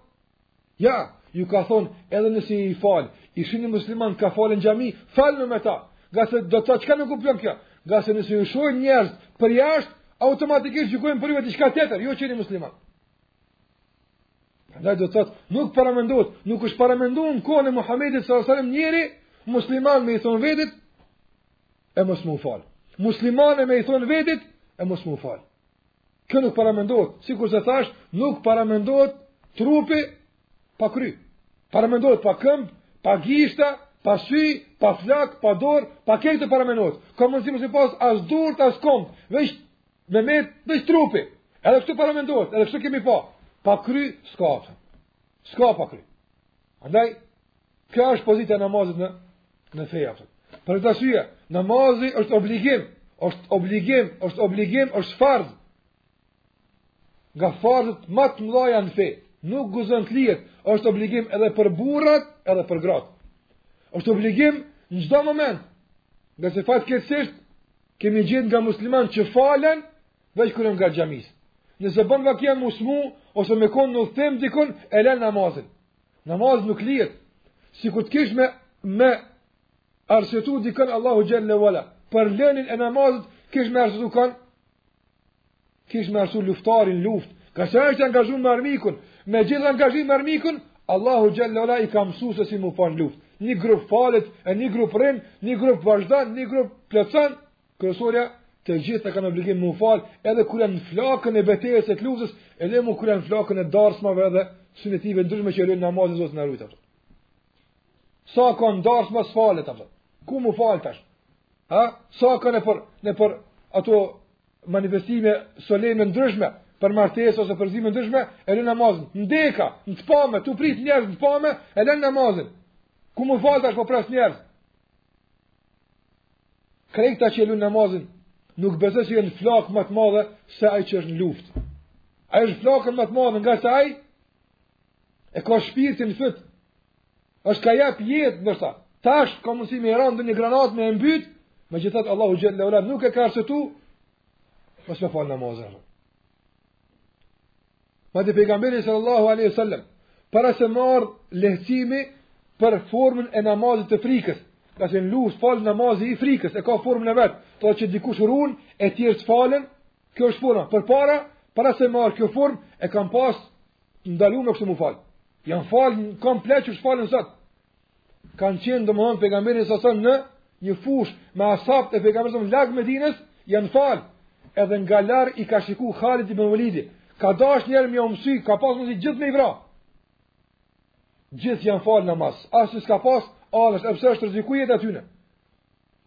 ja, ju ka thonë, edhe nëse jeni falë, i shihni muslimanët kah falen në xhami, faluni me ta, ngase, do të, çka nënkupton kjo, ngase nëse ju shojnë njerëz përjashtë, automatikisht gjykojnë për juve diçka tjetër, jo që jeni musliman. Prandaj do të thotë, nuk paramendohet, nuk është paramenduar në kohën e Muhamedit sallallahu alejhi ve selem njeri musliman me i thon vetit e mos me u fal. Musliman me i thon vetit e mos me u fal. Kjo nuk paramendohet, sikur se thash, nuk paramendohet trupi pa kry. Paramendohet pa këmbë, pa gishta, pa sy, pa flak, pa dorë, pa këtë paramendohet. Ka mundësi mos me i pas as durt, as këmbët, veç Me me met trupi. Edhe kështu paramendohet, edhe kështu kemi pa. Pa kry s'ka. S'ka pa kry. Andaj kjo është pozita e namazit në në fe apo. Për këtë arsye, namazi është obligim, është obligim, është obligim, është farz. Nga farzët më të mëdhaja në fe. Nuk guzon të lihet, është obligim edhe për burrat, edhe për gratë. Është obligim në çdo moment. Nëse fatkeqësisht Kemi gjet nga muslimanët që falen, veç kur janë nga xhamisë. Nëse bon vaki me u smu, ose me konë në udhëtim dikun, e len namazin. Namazi nuk lijet. Sikur të kish me, me arsyetu dikën Allahu xhele ve ala. Për lënien e namazit, kish me arsyetu kan Kish me arsyetu luftarin në luftë, ngase është angazhu me armikun, me gjithë angazhimin me armikun, Allahu xhele ve ala i ka mësu se si m'u fal në luftë. Një grup falet, e një grup rrin, një grup vazhdon, një grup plotson, kryesorja të gjithë e kanë obligim m'u fal, edhe kur janë në flakën e betejës e të luftës, e lëre mo kur janë në flakën e darsmave edhe synetive të ndryshme që e lënë namazin, Zoti na rujtë. Sa ka në darsma s'falet, ku m'u falë tash? A, sa ka në për, në për ato manifestime solemne të ndryshme, për martesë ose përzime të ndryshme, e lënë namazin. Në deka, në të pame, tu prit njerëz në të pame, e lënë namazin. Ku me u falë tash po pres njerëz? Krejt këta që e lënë namazin, nuk besoj se janë në flakë ma të madhe se ai që është në luftë. Ai është në flakën ma të madhe ngase ai E ka shpirtin n'fyt. Është ka jap jetë ndoshta. Tash ka mundësi me rënë ndonjë granatë me e mbyt, megjithatë Allahu xhelle ue ala nuk e ka arsyetu mos me fal namazin. Madje pejgamberi sallallahu alaihi sallam, para se me ardh lehtësimi për formën e namazit të frikës, ka se në luftë falet namazi i frikës, e ka formën e vet, të dhe që dikush run, e tjerët falen, kjo është forma, përpara, para se me ardh kjo formë, e kanë pas ndalume kështu m'u falë. Janë falë komplet qysh falen sot. Kanë qenë, domethonë, pejgamberi së sënë në një fushë me as'habët e pejgamberit së në lagë me dinës, janë falë. Edhe nga larg i ka shiku Khalid ibn Velidi. Ka dash njëherë me ja u mësy, ka pasë mundësi gjithë me i vra. Gjithë janë falë në namaz. Asnjë që s'ka pasë, alës, edhe pse është rreziku jeta e tyne.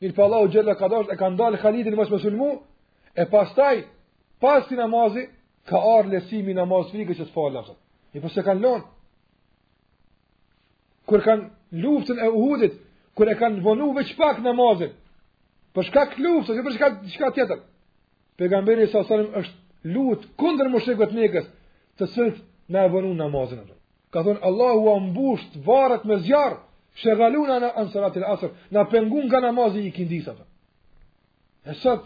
Mirëpo Allahu xhelle ka dash, e ka ndalë Khalidin mos me sulmu, e pastaj, pasi namazi, Ka ardh lehtësimi namaz frikë qysh të falet, apëtët. I përse po kanë lonë. Kur kanë luftën e Uhudit, kur e kanë vonu veç pak namazin, për shkak të luftës, jo për shkak, shkak tjetër. Pejgamberi alejhi selam është lutë kundër mushrikët e Mekës, të cilët na e vonun namazin. Ka thonë, Allahu a mbusht varret me zjarr, shegaluna an salatil asr, na pengun nga namazi i ikindisë. E sot,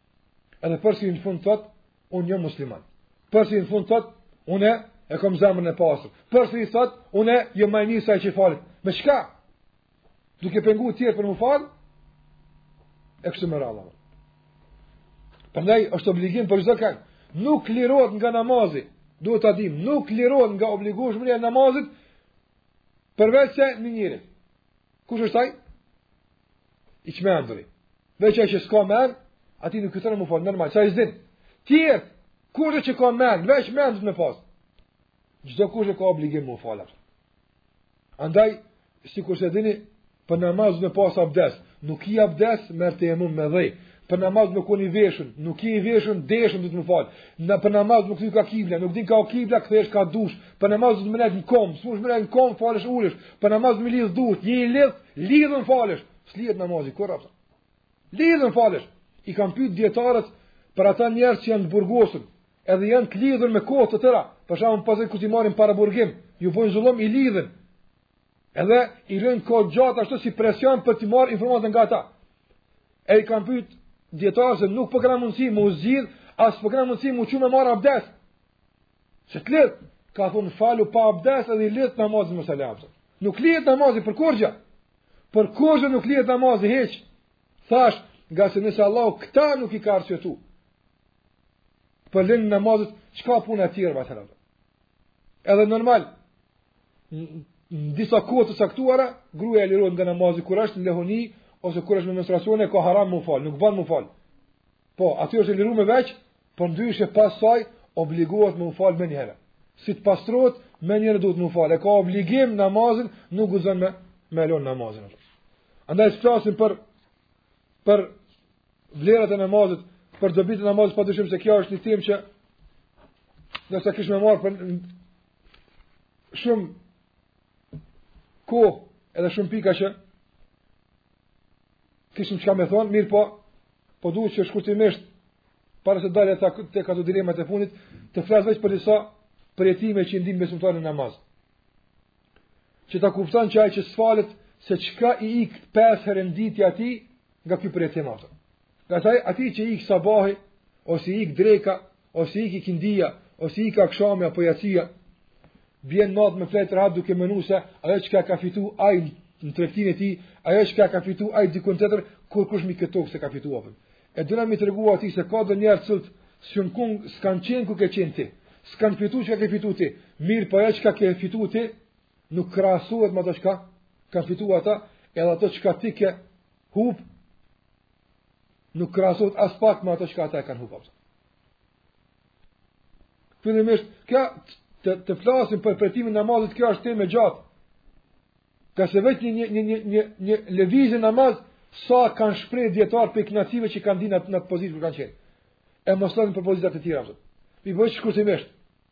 Edhe përsëri në fund thot, unë jam musliman. Përsëri në fund thot, unë e kam zemrën e pastër. Përsëri thot, unë jam më i mirë se ai që falet. Me çka? Duke pengu tjerët për m'u falë? E kështu me radhë. Prandaj është obligim për çdo kënd. Nuk lirohet nga namazi. Duhet ta dim, nuk lirohet nga obligueshmëria e namazit përveç se një njeri. Kush është ai? I çmenduri. Veç ai që s'ka mend, atij nuk i takon m'u fal normal, se ai s'din. Tjetër kush që ka mend, veç mend me pas. Çdo kush e ka obligim m'u fal. Andaj sikur se dini për namaz me pas abdes, nuk ki abdes merr tejemum me dhe, për namaz me konë i veshun, nuk je veshun, deshun duhet m'u falë, në për namaz nuk një ka kibla, nuk din ka o kibla, kthehesh ka dush, për namaz duhet me nejtë në komë, s'mun me nejtë në komë, falesh ulesh, për namaz duhet me lidhë durt, nëse je lidhë, lidhun falesh, s'lihet namazi, kur apëta, lidhun falesh, i kanë pytë dijetarët për ata njerëz që janë të burgosun, edhe janë të lidhun me kohë të tëra, për shembull pas kur t'i marrin paraburgim, ju bojnë zullum i lidhin, Edhe i lënë kohë gjatë ashtu si presion për të marrë informatë nga ta. E i kam pyet dietarë se nuk po kanë mundësi me u zgjidh, as po kanë mundësi me u çu me marr abdes. Se të lidhun, kanë thonë falu pa abdes edhe i lidhun namazin mos e len. Nuk lihet namazi për kurgja. Për kurgja nuk lihet namazi hiç. Thash, ngase nëse Allahu këta nuk i ka arsyetu për lënie t'namazit, çka punë e tjerë, ba të Edhe normal, në disa kohë të caktuara, gruaja lirohet nga namazi kur është në lehoni ose kur është në menstruacione e ka haram me u fal, nuk bën me u fal. Po, aty është liruar me veç, por ndryshe pas saj obligohet me u fal menjëherë. Si të pastrohet, menjëherë duhet me u fal. E ka obligim namazin, nuk guxon me me e lon namazin. Andaj flasim për për vlerat e namazit, për dobitë e namazit, pa të shumë se kjo është një temë që na kish me marrë shumë kohë edhe shumë pika që kishim çka me thonë, mirëpo, po duhet që shkurtimisht para se dalim te, te këto dilemat e funit, të flas veç për disa përjetime që ndin besimtari në namaz. Që ta kupton që ai që s'falet se çka i ik pesë herën ditë atij, Nga ky përjetim. Ngase atij që i ik sabahi ose i ik dreka ose i ik ikindia ose i ik akshami apo jacia bjen natën me fjet rahat duke menduar se ajo çka ka fitu ai në tregtinë e tij, ajo çka ka fitu ai diku tjetër kurkush mbi tokë s'e ka fituar. E dona me i tregu atij se ka do njerëz që s'kan kon s'kan qen ku ke qen ti. S'kan fitu çka ke fitu ti. Mirëpo ajo çka ke fitu ti nuk krahasohet me ato çka kanë fituar ata, edhe ato çka ti ke hup nuk krahasohet aspak me ato çka ata kanë humbur. Fillimisht, qoftë të flasim për përjetimin e namazit, kjo është temë e gjatë. Ngase veç një një një një një lëvizje n'namaz sa kanë shpreh dijetarët prej knaqsive që kanë ndi në atë pozitë kur kanë qenë. E mos t'thom për pozitat e tjera. Mirëpo shkurtimisht.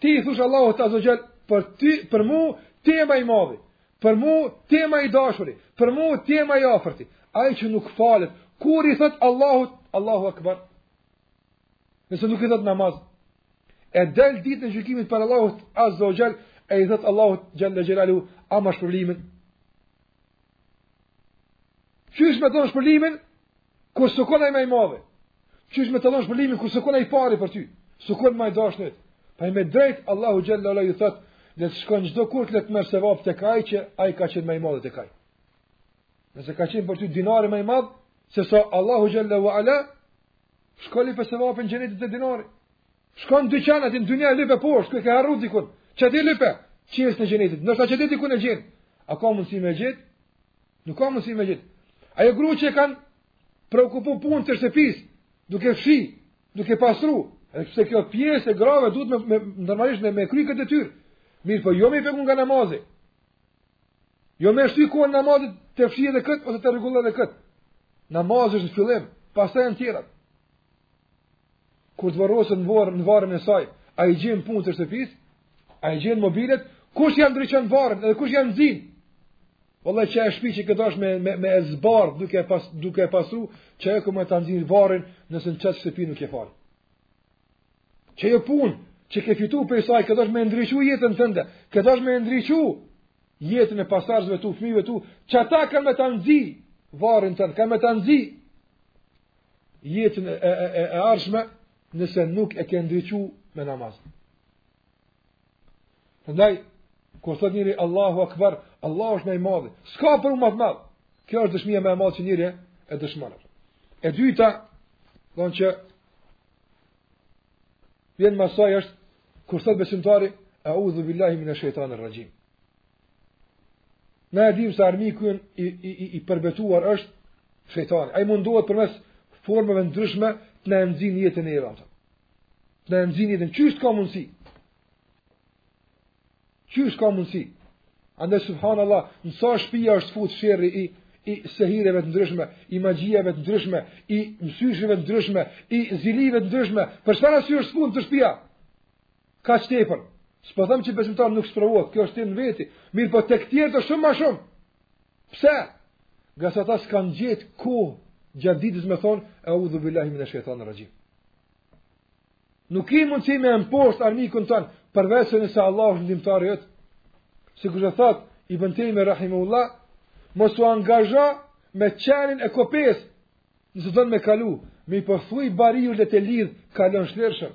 Ti i thush Allahut Azza wa Jall për ty, për mu Ti ma i madhi, për mu Ti ma i dashuri, për mu Ti ma i afërti. Ai që nuk falet, kur i thot Allahut Allahu Akbar. Nëse nuk i thot n'namaz, e del ditën e gjykimit para Allahut Azza wa Jall, e i thot Allahut Jalla Jalalu, ama shpërblimin. Qysh me t'dhonë shpërblimin? Kur s'u kon ai ma i madhi, qysh me të dhënë shpërblimin, kur s'u kon ai i pari për ty, s'u kon ma i dashni, pa i me drejt, Allahu xhele ve ala ju thot, le të shkon çdokush le të merr sevap tek ai, që ai ka qenë ma i madh tek ai. Nëse ka qenë për ty dinari ma i madh, se sa Allahu xhele ve ala, shko lype sevapin e xhenetit te dinari. Shko n'dyqan, n'dynja e lype po, shkoj ke harru dikun, qaty lype, që jesë në xhenet, nëse qaty dikun e gjen, a ka mundësi me gjet, Nuk ka mundësi me gjet. Ajo gru që e kanë preokupu punët e shtëpisë, duke fshi, duke pastru, edhe pse kjo pjesë e grave duhet me, me, normalisht me, me kry këtë detyrë, mirëpo jo me e pengu nga namazi, jo me shty kohën e namazit të fshi edhe këtë, ose të rregulloj edhe këtë, namazi është në fillim, pastaj janë tjerat, Kur të varroset në varr, në varrin e saj, a i gjen punët e shtëpisë? A i gjen mobilet? Kush ia ndriçon varrin edhe kush ia nxin? Vallahi qajo shpi që ke dashtë me, me, me e zbardh duke e, pas, duke e pastru qajo ka me ta nxi varrin nëse në qat shtëpi nuk je falë. Qajo punë që ke fitu prej saj ke dashtë me ndriçu jetën tënde, ke dashtë me ndriçu jetën e pasardhësve tu, fmive tu, qata kanë me ta nxi varrin tënd, kanë me ta nxi jetën e, e, e, e ardhshme nëse nuk e ke ndriçu me namaz. Ndaj, kur thot njeri Allahu Akbar, Allahu është më i madhi, s'ka për mu ma të madh. Kjo është dëshmija më e madhe që njeri e dëshmon. E dyta, dhon që vjen mas saj është kur thot besimtari, eudhu billahi mine shejtani rraxhim. Na e dimë se armiku i, i, i, i përbetuar është shejtani. Ai mundohet përmes formave ndryshme të na nxjinë jetën e rraftë. Të na nxjinë jetën qysh ka mundsi. Qysh ka mundsi. Andaj subhanallah, në sa shpija është fut sherri i i sehireve të ndryshme, i magjive të ndryshme, i mësysheve të ndryshme, i zilive të ndryshme, për çfarë arsye është fut në shpija? Kaq tepër. S'po them që besimtar nuk sprovohet, kjo është temë n'veti, mirëpo tek tjerët shumë ma shumë. Pse? Ngase ata s'kan gjetë kohë gjatë ditës me thonë, eudhu billahi mine shejtani rraxhim. Nuk mundesh me e mposht armikun tënd, përveç nëse Allahu është ndihmëtari yt. Sikurse thotë Ibn Tejmije rahimehullah, mos u angazho me qenin e kopes, nëse don me kalu, mirëpo thuj bariut le ta lidhë, kalon shlirshëm.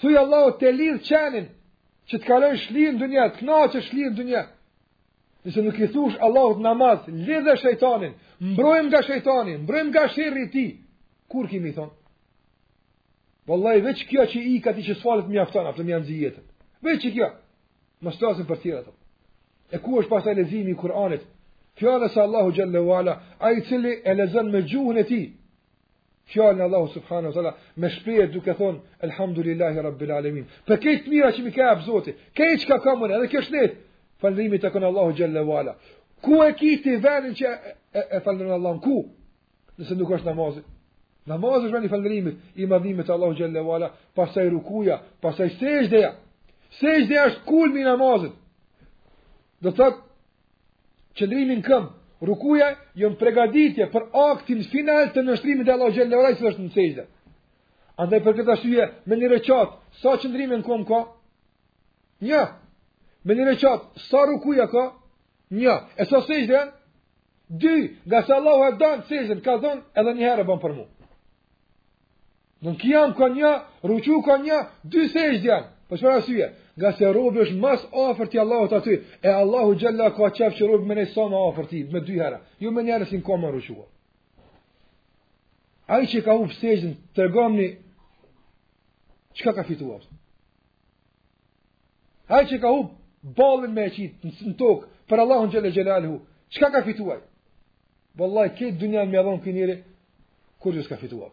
Thuj Allahut ta lidh qenin që të kalojsh lirë në dunja, të knaqesh lirë në dunja. Nëse nuk i thush Allahut n'namaz, lidhe shejtanin, mbrojmë nga shejtani, mbrojmë nga sherri i tij, kur ki me i thonë? Vallahi, veç kjo që i ik atij që s'falet mjafton, për të me ia nxi jetën. Veç kjo, mos të flasim për tjerat. E ku është pastaj leximi i Kur'anit? Fjalës së Allahut xhelle ve ala, ai i cili e lexon me gjuhën e tij, fjalën e Allahut subhanahu wa taala me shpreh duke thon elhamdulillahi rabbil alamin për kejt të mirat që m'i ka jap Zoti kejt çka kam unë edhe kjo shnet falënderimi i takon Allahut xhelle ve ala ku e ke ti vendin që e, e falënderon Allahun ku nëse nuk është namazi namazi është vendi i falënderimit i madhërimit të Allahut xhelle ve ala pastaj rukuja pastaj sexhdja sexhdja është kulmi i namazit do të thotë qëndrimi në këmbë, rukuja janë pregaditje për aktin final të nënshtrimit ndaj Allahut xhelle ve ala që është në sexhde. Andaj për këtë arsye, me një reqat, sa qëndrime në këmbë ka? Një. Me një reqat, sa rukuja ka? Një. E sa sexhde? Dy. Ngase Allahu e don sexhden, ka thonë edhe një herë e ban për mu. Në kijam ka një, ruku ka një, dy sexhde janë. Për çfarë arsye? Ngase robi është ma s'afërti Allahut aty, e Allahu xhelle ka qef që robi me nejt sa më afër tij, me dy herë, jo jo me një herë si në kamë në ruku. Ai që ka hup sexhden, tregomni, çka ka fituar? Ai që ka hup ballin me e qit në tokë, për Allahun xhelle xhelaluhu, çka ka fituar? Vallahi, kejt dunjanë me ia dhonë këtij njeri, kurrgjo s'ka fituar.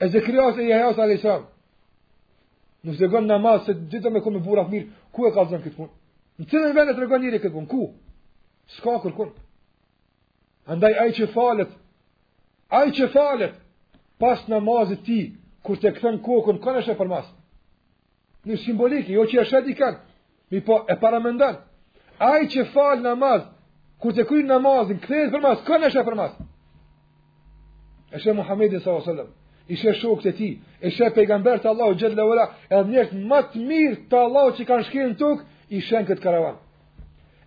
E Zekrias e Jehjas a.s. Nëse s'tregon n'namaz se ti do me kon me burra të mirë, ku e kallzon këtë punë? Në cilin vend e tregon njeri këtë punë? Ku? S'ka kërkun. Andaj ai që falet, ai që falet, pas namazit tij, kur ta kthen kokën, kënd e sheh përmas? Një simbolikë, jo që e sheh dikan, mirpo e paramendon. Ai që fal namaz, kur ta kryn namazin, kthehet përmas, kënd e sheh përmas? E sheh Muhammedin s.a.s. I sheh shokët e tij, i sheh pejgamberët e Allahut xhelle ve ala, edhe njerëzit ma të mirë të Allahut që kanë shkel në tokë, i sheh në këtë karavan.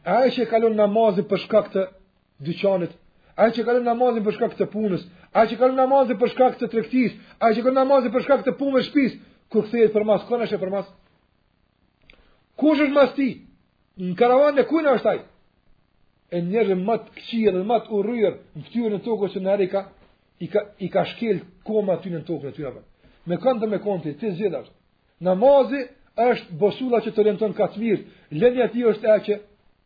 E ai që ka lon namazin për shkak të dyqanit, ai që ka lon namazin për shkak të punës, ai që ka lon namazin për shkak të tregtisë, ai që ka lon namazin për shkak të punës së shtëpisë, kur kthehet përmas, kënd e sheh përmas? Kush është mas tij? Në karavanin e kujt është ai? E njerëzve më të këqij dhe më të urryer në fytyrën e tokës që najherë i ka i ka shkel koma aty në tokën e tyre. Me kënd me kon ti, ti zgjidhe. Namazi është busulla që të orienton ka të mirët. Lënia e tij është ajo që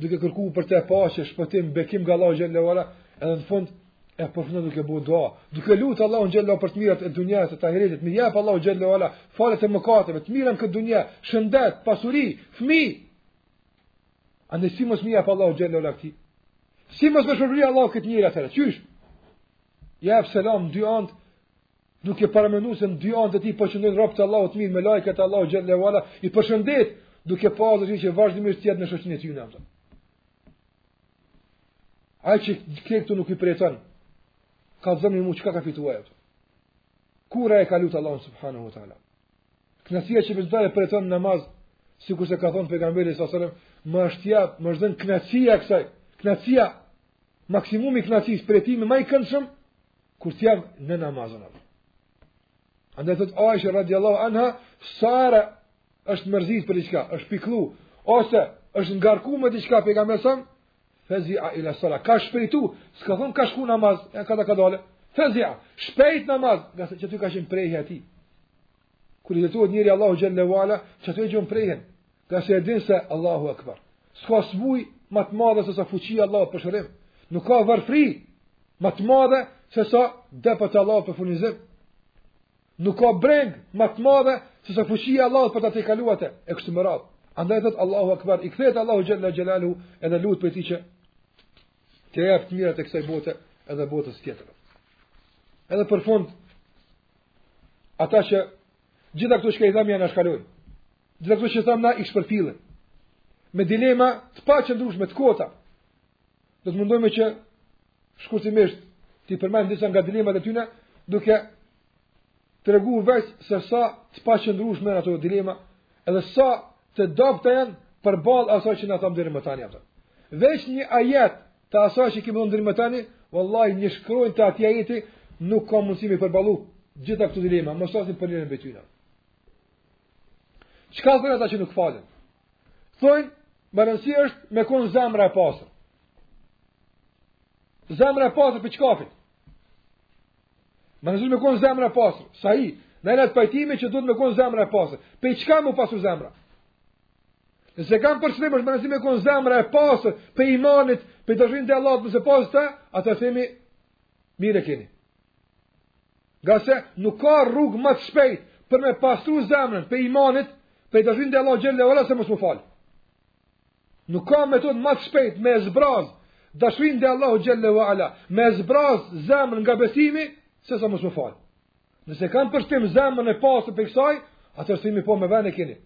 duke kërkuar për të paqe, shpëtim, bekim nga Allahu xhelle ve ala, edhe në fund e përfundon duke bo dua, duke lutur Allahun xhelle ve ala për të mirat e dunjasë e të ahiretit, me i jap Allahu xhelle ve ala, faljet e mëkateve, të mirën në këtë dunja, shëndet, pasuri, fëmijë. A si mos me i jap Allahu xhelle ve ala këtij? Si mos me shpërblye Allahu këtë njeri atëherë. Qysh? Jep selam dy anë Duke paramendu se në dy anë të tij po qëndrojnë robë të Allahut të mirë, melaike të Allahut xhelle ve ala, i përshëndet duke pa dëshirë që vazhdimisht të jetë në shoqni të tyre në Ai që kurrë këto nuk i përjeton, kallzomni mu çka ka fituar ai. Kur e ka lutë Allahun subhanahu wa ta'ala. Knaqsia që vazhda e përjeton namaz, sikurse ka thonë pejgamberi sallallahu alejhi ve selem, më është jap, më është dhenë knaqsia kësaj, knaqsia, maksimumi i kënaqësisë përjetimi më i këndshëm kur të jam në namaz. Andaj thot Aisha radhiyallahu anha, sa herë është mërzit për diçka, është pikllu ose është ngarkuar me diçka pejgamberi sallallahu fezia ila sala ka shpejtu, s'ka thon ka shku namaz, e kadal kadale. Fezia, shpejt namaz, ngase çaty ka qenë prehja e tij. Kur i drejtohet njeri Allahut xhelle ve ala, çaty e gjon prehjen, ngase e din se Allahu akbar. S'ka smunje më të madhe se sa fuqia e Allahut për shërim. Nuk ka varfri më të madhe se sa depot e Allahut për furnizim. Nuk ka breng më të madhe se sa fuqia e Allahut për ta tejkaluar atë. E kështu me radhë. Andaj thot Allahu akbar, i kthehet Allahut xhelle xhelaluhu edhe lut prej tij që t'i jap të mirat e kësaj bote edhe botës tjetër. Edhe për fund Ata që gjitha këto çka i thamë i anashkalojnë. Gjitha këto që thamë na i shpërfillin. Me dilema të paqëndrueshme, të kota. Do të mundohemi që shkurtimisht t'i përmendim disa nga dilemat e tyne, duke tregu veç se sa të paqëndrueshme janë ato dilema, edhe sa të dobta janë përballë asaj që ne thamë deri më tani. Veç një ajet të asaj që kemi ndëgju deri më tani, vallahi një shkronjë të atij ajeti nuk ka mundësi me përballu gjitha këto dilema, mos flasim për njërën prej tyre. Çka thonë ata që nuk falen? Thonë, me rëndësi është me kon zemra e pastër. Zemra e pastër prej çkafit. Me rëndësi me kon zemra e pastër. Sahi, ne atë pajtohemi që duhet me kon zemra e pastër. Prej çka m'u pastru zemra? Nëse kanë për qëllim është me rëndësi me kon zemra e pastër prej imanit, prej dashnisë të Allahut nëse e pastër, atëherë themi mirë keni. Ngase nuk ka rrugë më të shpejtë për me pastru zemrën prej imanit, prej dashnisë të Allahut xhelle ve ala se mos u fal. Nuk ka metod më të shpejtë me zbraz dashninë e Allahut xhelle ve ala, me zbraz zemrën nga besimi se sa mos u fal. Nëse kanë për qëllim zemrën e pastër prej kësaj, atëherë themi po me vend e keni.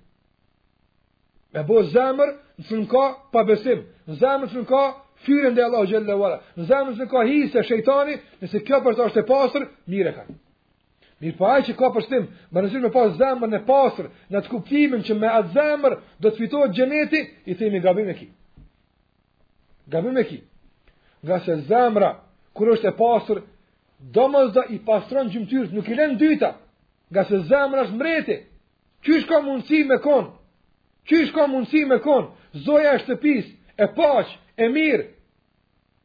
Me bo zemrën që s'ka pabesim, zemrën që s'ka fyerje ndaj Allahut xhelle ve ala, zemrën që s'ka hise shejtani, nëse kjo për të është e pastër, mirë e ka. Mirëpo ai që ka për qëllim, më nëzirë me pasë zemrën e pastër, n'atë kuptimin që me atë zemër do të fitohet xheneti, i themi gabim e ki. Gabim e ki. Ngase zemra, kur është e pastër, domosdo i pastron gjymtyrët, nuk i len ndyta, ngase zemra është mbreti, Qysh ka mundësi me kon? Qysh ka mundësi me kon? Zoja e shtëpis, e paq, e mirë,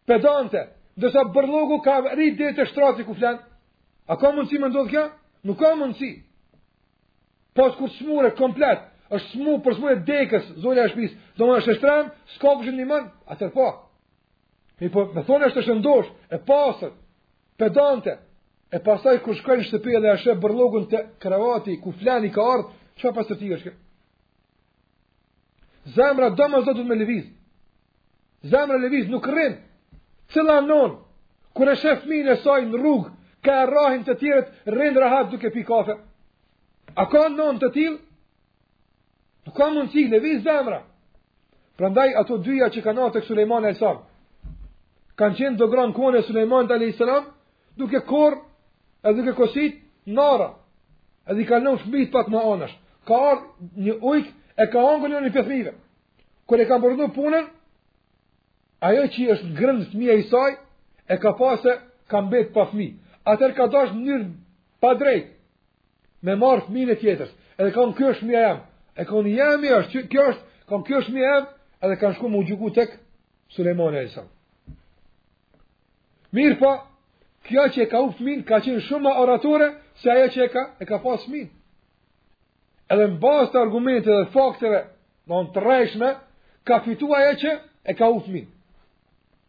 pedante, ndërsa bërllogu ka arrit deri te shtrati ku flen. A ka mundësi me ndodhë kjo? Nuk ka mundësi. Pos kur të smuret komplet, është smu për smurje të dekës, zoja e shpis, domethënë është e shtrime, s'ka kush i ndihmon, atëherë po. Mirëpo, me thonë është e shëndosh, e pastër, Pedante. E pastaj kur shkojnë në shtëpi edhe e sheh bërllogun te krevati ku fleni ka ardh, çfarë pastërti është kjo? Zemra domosdo me lëviz. Zemra lëviz nuk rrin. Cila non? Kur e shef fëmin e saj në rrugë, ka e rrahin të tjerët, rrin rahat duke pi kafe. A ka non të tillë? Nuk ka mundësi, lëviz zemra. Prandaj ato dyja që kanë ardhur tek Sulejmani alayhis salam kanë qenë do gra n'kohën e Sulejmanit alayhis salam, duke korr edhe duke kosit n'ara. Edhe i kanë lënë fëmijët pak më anash. Ka ardhur një ujk e ka hangër një prej fëmijëve. Kur e kanë përfundu punën, ajo që është ngrënë fëmija i saj e ka pa se ka mbet pa fëmijë. Atëherë ka dashur në mënyrë padrejt me marr fëmin e tjetrës. Edhe ka thonë ky është fëmija jem. E ka thonë jemi është, kjo është, ka thonë ky është fëmija jem, edhe kanë shku m'u gjyku tek Sulejmani alayhis salam. Mirëpo, kjo që e ka hup fëmin, ka qenë shumë ma oratore, se ajo që e ka, e ka pas fëmin. Edhe në bazë të argumenteve dhe fakteve, në në të rrejshme, ka fitu ajo që e ka hup fëmin.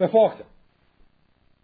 Me fakte.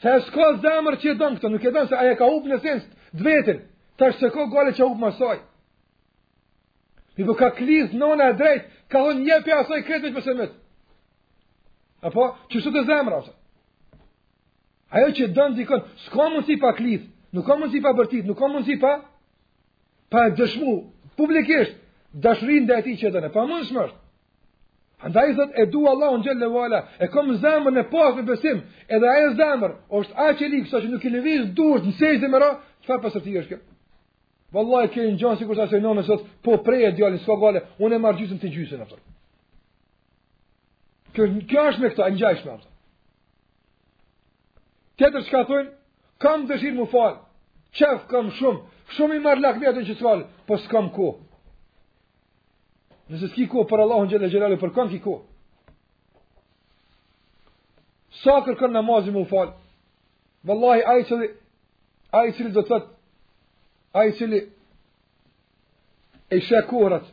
Se s'ka zemër që e don këtë, nuk e don se ajo ka hup në esencë të vetin, tash s'e ka gajle që i hup asaj. Mirëpo ka klith nëna e drejt, ka thonë jepja asaj krejt me të pësëmët. Apo, kështu është zemra, apëse. Ajo që don dikën, s'ka mundësi pa klith, nuk ka mundësi pa bërtit, nuk ka mundësi pa, pa e dëshmu, publikisht, dashurinë ndaj atij që don, e pamundshme. Andaj thotë e dua Allahun xhelle ve ala, e kam zemrën e pastër me besim, edhe ajo zemër është aq e ligë sa që nuk i lëviz duart në sexhde me ra, çfarë pastërti është kjo? Wallahi kjo i ngjan sikur asaj nonës, thotë po preje djalin s'ka gajle, unë e marr gjysën ti gjysën atë. Kjo kjo është me këtë e ngjashme atë. Tjetër çka thonë, kam dëshirë me u fal. Qejf kam shumë, shumë i marr lakmi atë që fal, po s'kam ku. Nëse s'ki kohë për Allahun xhele xhelaluhu për kënd ki kohë. Sa kërkon namazin me u fal. Wallahi ai cili ai cili do të thot ai cili e sheh kohrat,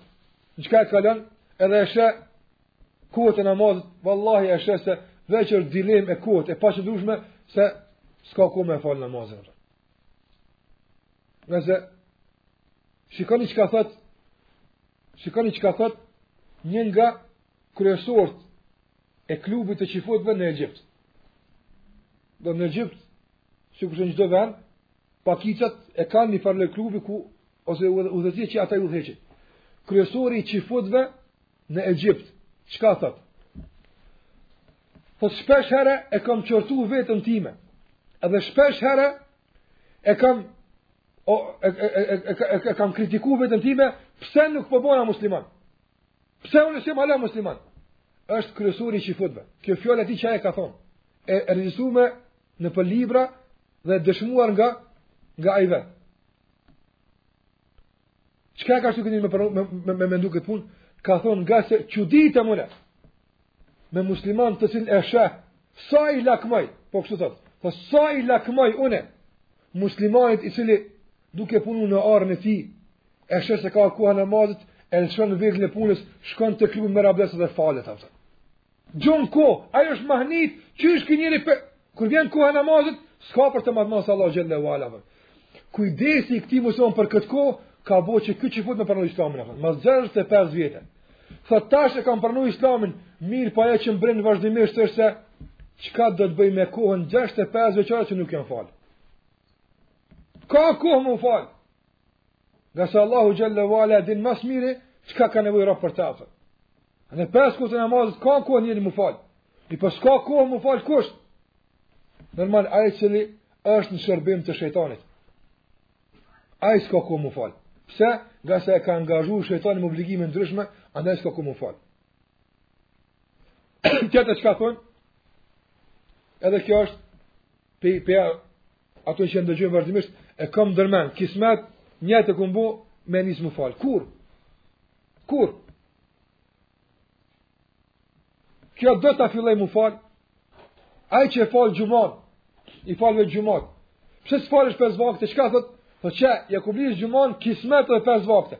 n'çka e kalon? Edhe i sheh kohët e namazit. Wallahi e sheh se veç dilem e kohët e paqëndrushme se s'ka kohë me e fal namazin. Nëse, shikoni çka thot shikoni çka thot një nga kryesorët e klubit të çifutëve në Egjipt. Dhe në Egjipt, sikur në çdo vend, pakicat e kanë një farë klubi ku ose udhëheqësit që ata i udhëheqin. Kryesori i çifutëve në Egjipt, çka thot? Thot shpesh herë e kam qortu vetën time, edhe shpesh herë e kam o, e, e, e, e, e, e kam kritiku vetën time, pse nuk po bona musliman? Pse unë s'jam hala musliman? është kryesori i çifutve. Kjo fjala e tij që e ka thonë, e regjistrume nëpër libra dhe dëshmuar nga, nga ai vet. Çka e ka shty këtë me, me, me, me e mendu këtë punë? Ka thonë ngase çuditem une, me muslimanin të cilin e shoh, sa i lakmoj, po kështu thotë, po sa i lakmoj une, muslimanit i cili duke punu në arën e tij, e sheh se ka koha e namazit, e lëshon veglën e punës, shkon te kroi merr abdes dhe falet, aty. Gjon kohë, ai është mahnit, qysh ky njeri për kur vjen koha e namazit, s'ka për të madh mo se Allah xhelle we ala. Kujdesi i këtij musliman për këtë kohë ka bërë që ky çifut me pranu Islamin apo. Mas 65 vjetë. Sot tash e kam pranuar Islamin, mirëpo ajo që m'bren vazhdimisht është se çka do të bëj me kohën 65 vjeçare që nuk jam fal. Ka kohë m'u fal. Ngase Allahu Xhelle ve ala e din ma së miri, çka ka nevoj robi për ta. Në pesë kohë të namazit, ka kohë njeri m'u falë. Mirëpo s'ka kohë m'u falë kush. Normal, ai i cili është në shërbim të shejtanit. Ai s'ka kohë m'u falë. Pse? Ngase e ka angazhu shejtani me obligime të ndryshme, andaj s'ka kohë m'u falë. Tjetër çka thonë? Edhe kjo është Prej prej ato që ndëgjojmë vazhdimisht e kam ndërmend kismet njet e kom bo me nis m'u fal. Kur? Kur? Kjo do ta filloj m'u fal. Ai që i fal xhumat, i fal veç xhumat. Pse s'falesh pesë vakte? Çka thot? Po qe, ja kom nis xhuman kismet edhe pesë vakte.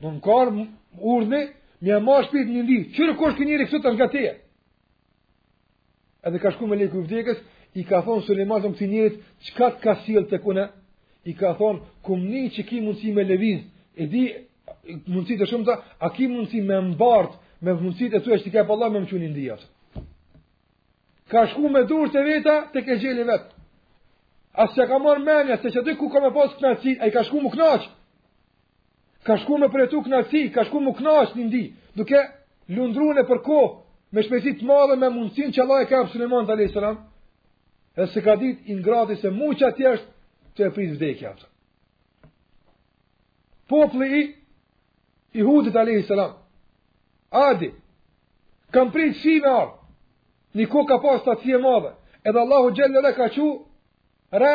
Mu më ka ardh urdhni, me ia marr shpirtin në Indi, qërë kush ky njeri kësut është nga teje. Edhe ka shku meleku i vdekjes, i ka thonë Sulejmani këtij njerit, çka të ka sjell tek unë, i ka thonë, kam ni që ki mundësi me lëviz, e di mundësi të shumta, a ki mundësi me m'bart, me mundësitë e tua që t'i ka fal Allahu me më çu në Indi atje. Ka shku me durt e veta, tek exheli i vet. As që ia ka marrë menja, se qaty ku ka me pasë kënaqësi, ai ka shku m'u knaq, Ka shku me përjetu kënaqësi, ka shku m'u kënaq në Indi, duke lundru nëpër kohë, me shpejtësi të madhe me mundësin që Allahu ia ka dhan Sulejmanit a.s. Edhe s'e ka dit i ngrati se mu qatje është tu e prit vdekja. Për. Populli i Hudit a.s. Adi, kan prit shi me ardh, një kohë ka pas thatësi e madhe, edhe Allahu xhelle ka çu re,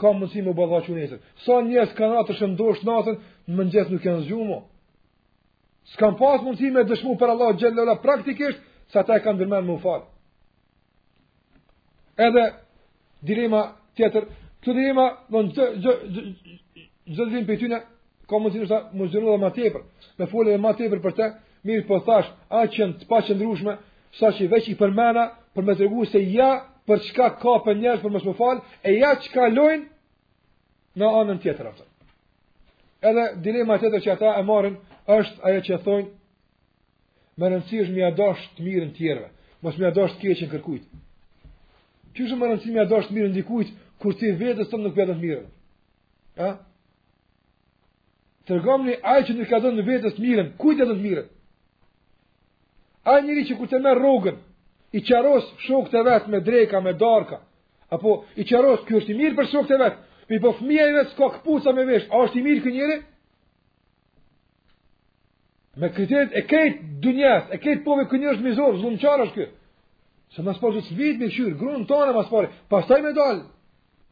Ka mundësi me u bëdhaqu nesër. Sa njerëz kan ra të shëndosh natën, në mëngjes nuk janë zgju mo. S'kan pas mundësi me dëshmu para Allahut xhelle xhelaluhu praktikisht, se ata e kanë ndërmend me u falë. Edhe dilema tjetër, këto dilema, Çdonjëna prej tyre ka mundësi ndoshta m'u zgjanu edhe më tepër. Me fol edhe më tepër për të, mirëpo thash, aq jan të paqëndrueshme, saqë veç i përmena për me tregu se ja për çka kapen njerëzit për mos me u fal, e ja çka lojn në anën tjetër ata. Edhe dilema tjetër që ata e marrin është ajo që thonë me rëndësi është me ia dash të mirën tjerëve, mos me ia dash të keqen kërkujt. Qysh me rëndësi me ia dash të mirën dikujt kur ti vetes tënde nuk ia don të mirën. Ha? Tregomni ai që nuk ia don vetes të mirën, kujt ia don të mirën? Ai njeri që kur të merr rrogën, i qeras shokt e vet me dreka, me darka, apo i qeras, ky është i mirë për shokt e vet, mirëpo fëmija i vetë s'ka këpuca me veshë, a është i mirë ky njeri? Me kriteret e krejt dunjas, e krejt popujve ky njeri është mizor, zullumqar është ky. Se ma s'pari fëmitë me këshyrë, grun tonde ma s'pari, pastaj me dalë,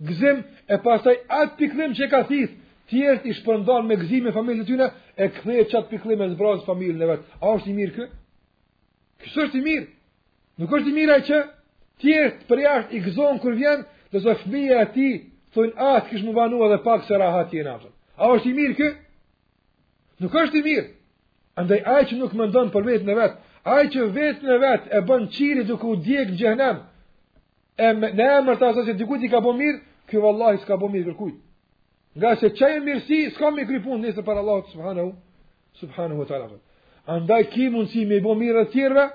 gëzim e pastaj atë pikëllim që ka thith, tjerët i shpërndan me gëzim e familjes së tyre, e kthehet qat pikëllim e zbraz n'familjen e vet. A është i mirë ky? Ky është i mirë. Nuk është i mirë ai që tjerët përjashta i gëzon kur vjen, do të thotë fëmija e tij thonë ah kish me u vonu edhe pak se rahat jeni atë. A është i mirë ky? Nuk është i mirë. Andaj ai që nuk mendon për veten e vet, ai që veten e vet e bën qiri duke u djeg në xhenem, Em, në emër të asaj se dikujt i ka bo mirë, ky vallahi s'ka bo mirë kërkujt. Ngase qajo mirësi, s'ka me kry punë, nëse s'është për Allah, subhanahu, subhanahu wa ta'ala. Andaj ki mundësi me i bo mirë të tjerëve,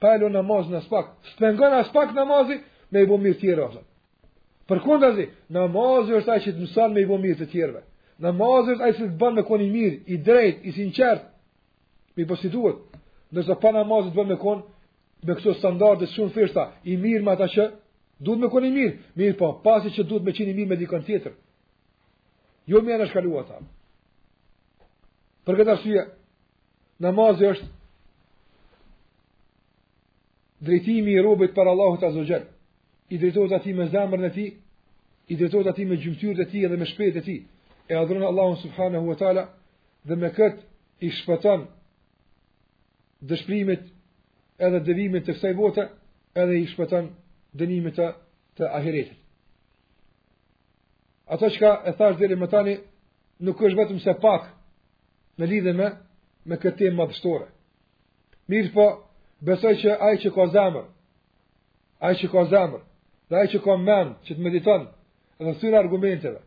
pa e lo namaz aspak. S'pengon as pak namazi, me i bo mirë tjerëve. Për, për kundrazi, namazi është aj që të mësan me i bo mirë të tjerëve. Namazi është aj që të ban me kon i mirë, i drejt, i sinqert, me i bo si duhet. Nëse pa namazi të ban me kon, me këto standarde shumë thjeshta, i mirë me ata që duhet me kon i mirë, mirëpo, pasi që duhet me qenë i mirë me dikënd tjetër. Jo me i anashkalu ata. Për këtë arsye, namazi është drejtimi i robit prej Allahut azza ue xhel, i drejtohet atij me zemrën e tij, i drejtohet atij me gjymtyrët e tij dhe me shpirtin e tij, e adhuron Allahun subhanahu wa ta'ala, dhe me këtë i shpëton dëshpërimit edhe devijimit të kësaj bote, edhe i shpëton dënimit të, të ahiretit. Ato çka i thashë deri më tani, nuk është vetëmse pak në lidhe me, me këtë temë madhështore. Mirëpo, besoj që ai që ka zemër, Ai që ka zemër, dhe ai që ka mend, që të mediton rreth këtyre argumenteve,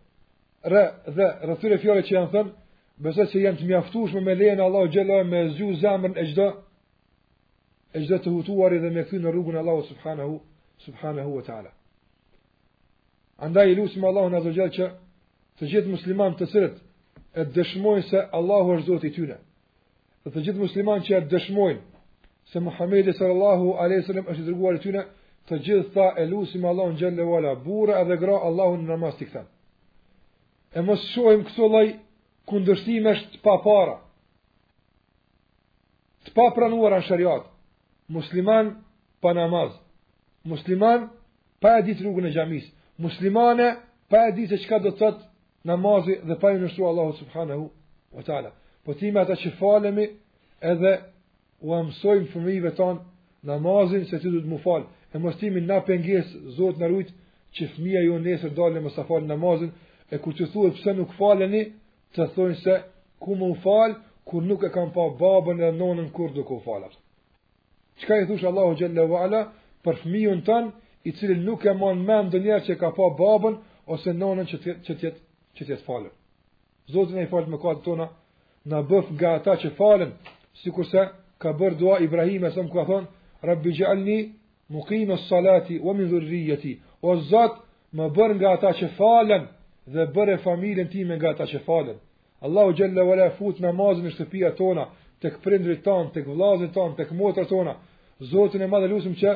rreth, rreth këtyre fjalëve që janë thënë, besoj se janë të mjaftueshme me lejen e Allahut xhelle ue ala me zgju zemrën e çdo e çdo të hutuari dhe me kthy në rrugën e Allahut subhanahu subhanahu wa taala. Andaj e lusim Allahun azza ue xhel që të gjithë muslimanët të cilët e dëshmojnë se Allahu është Zoti i tyre, Dhe të gjithë muslimanët që e dëshmojnë se Muhammedi sallallahu alaihi wasallam është i dërguari i tyre, të gjithë tha e lusim Allahun xhelle ue ala, burra edhe gra Allahu në namaz t'i kthen. E mos shohim këto lloj kundërshtimesh të papara. Të papranuara në sheriat. Musliman pa namaz. Musliman pa e ditë rrugën e xhamisë. Muslimane pa e ditë se çka do të thotë namazi dhe pa i nënshtru Allahut subhanahu wa ta'ala. Po të jemi ata që falemi edhe u a mësojmë fëmijëve tanë namazin se si duhet m'u falë. E mos të jemi na pengesë, Zoti na rujtë, që fëmija jonë nesër ta lë mos, mos ta falë namazin, e kur t'i thuhet pse nuk faleni, të thonë se ku m'u falë, kur nuk e kam pa babën e nonën kur duke u falë. Çka i thush Allahut xhelle ue ala për fëmijën tanë, i cili nuk e mban mend ndonjëherë që e ka pa babën ose nënën që të që të që të jetë falur. Zoti na i faltë mëkatet tona, na bëftë nga ata që falen, sikurse ka bërë dua Ibrahimi alejhi selam ka thonë, Rabbi xh'alni mukime salati ue min dhurrijeti, o Zot më bën nga ata që falen dhe bëne familjen time nga ata që falen. Allahu xhalla wala fut namazin në shtëpia tona, tek prindrit tan, tek vëllazërit tan, tek motrat tona. Zotin e madh lusim që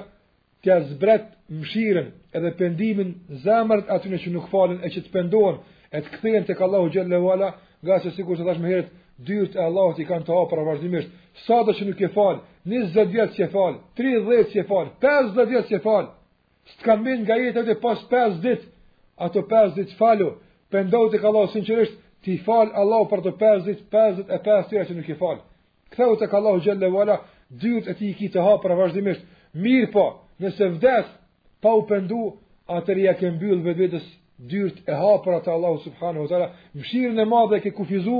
t'ia zbret mëshirën edhe pendimin zemrat atyne që nuk falen e që të pendohen e të kthehen tek Allahu xhalla wala, ngase sikur të thash më herët, dyert e Allahut i kan të hapura vazhdimisht. Sado që nuk je fal, 20 vjet që s'je fal, 30 që s'je fal, 50 vjet që s'je fal, S't'kan mbet nga jeta edhe pos 5 dit, ato 5 dit falu, pendohu tek Allahu sinqerisht, t'i fal Allahu për ato 5 dit, 55 vjet që nuk je fal. Kthehu tek Allahu xhelle wala, dyrt e tij i ki të hapura vazhdimisht, mirëpo, nëse vdes, pa u pendu, atëherë ia ke mbyll vetvetes dyrt e hapura të Allahut subhanahu wa ta'la, mshirën e madhe ke kufizu,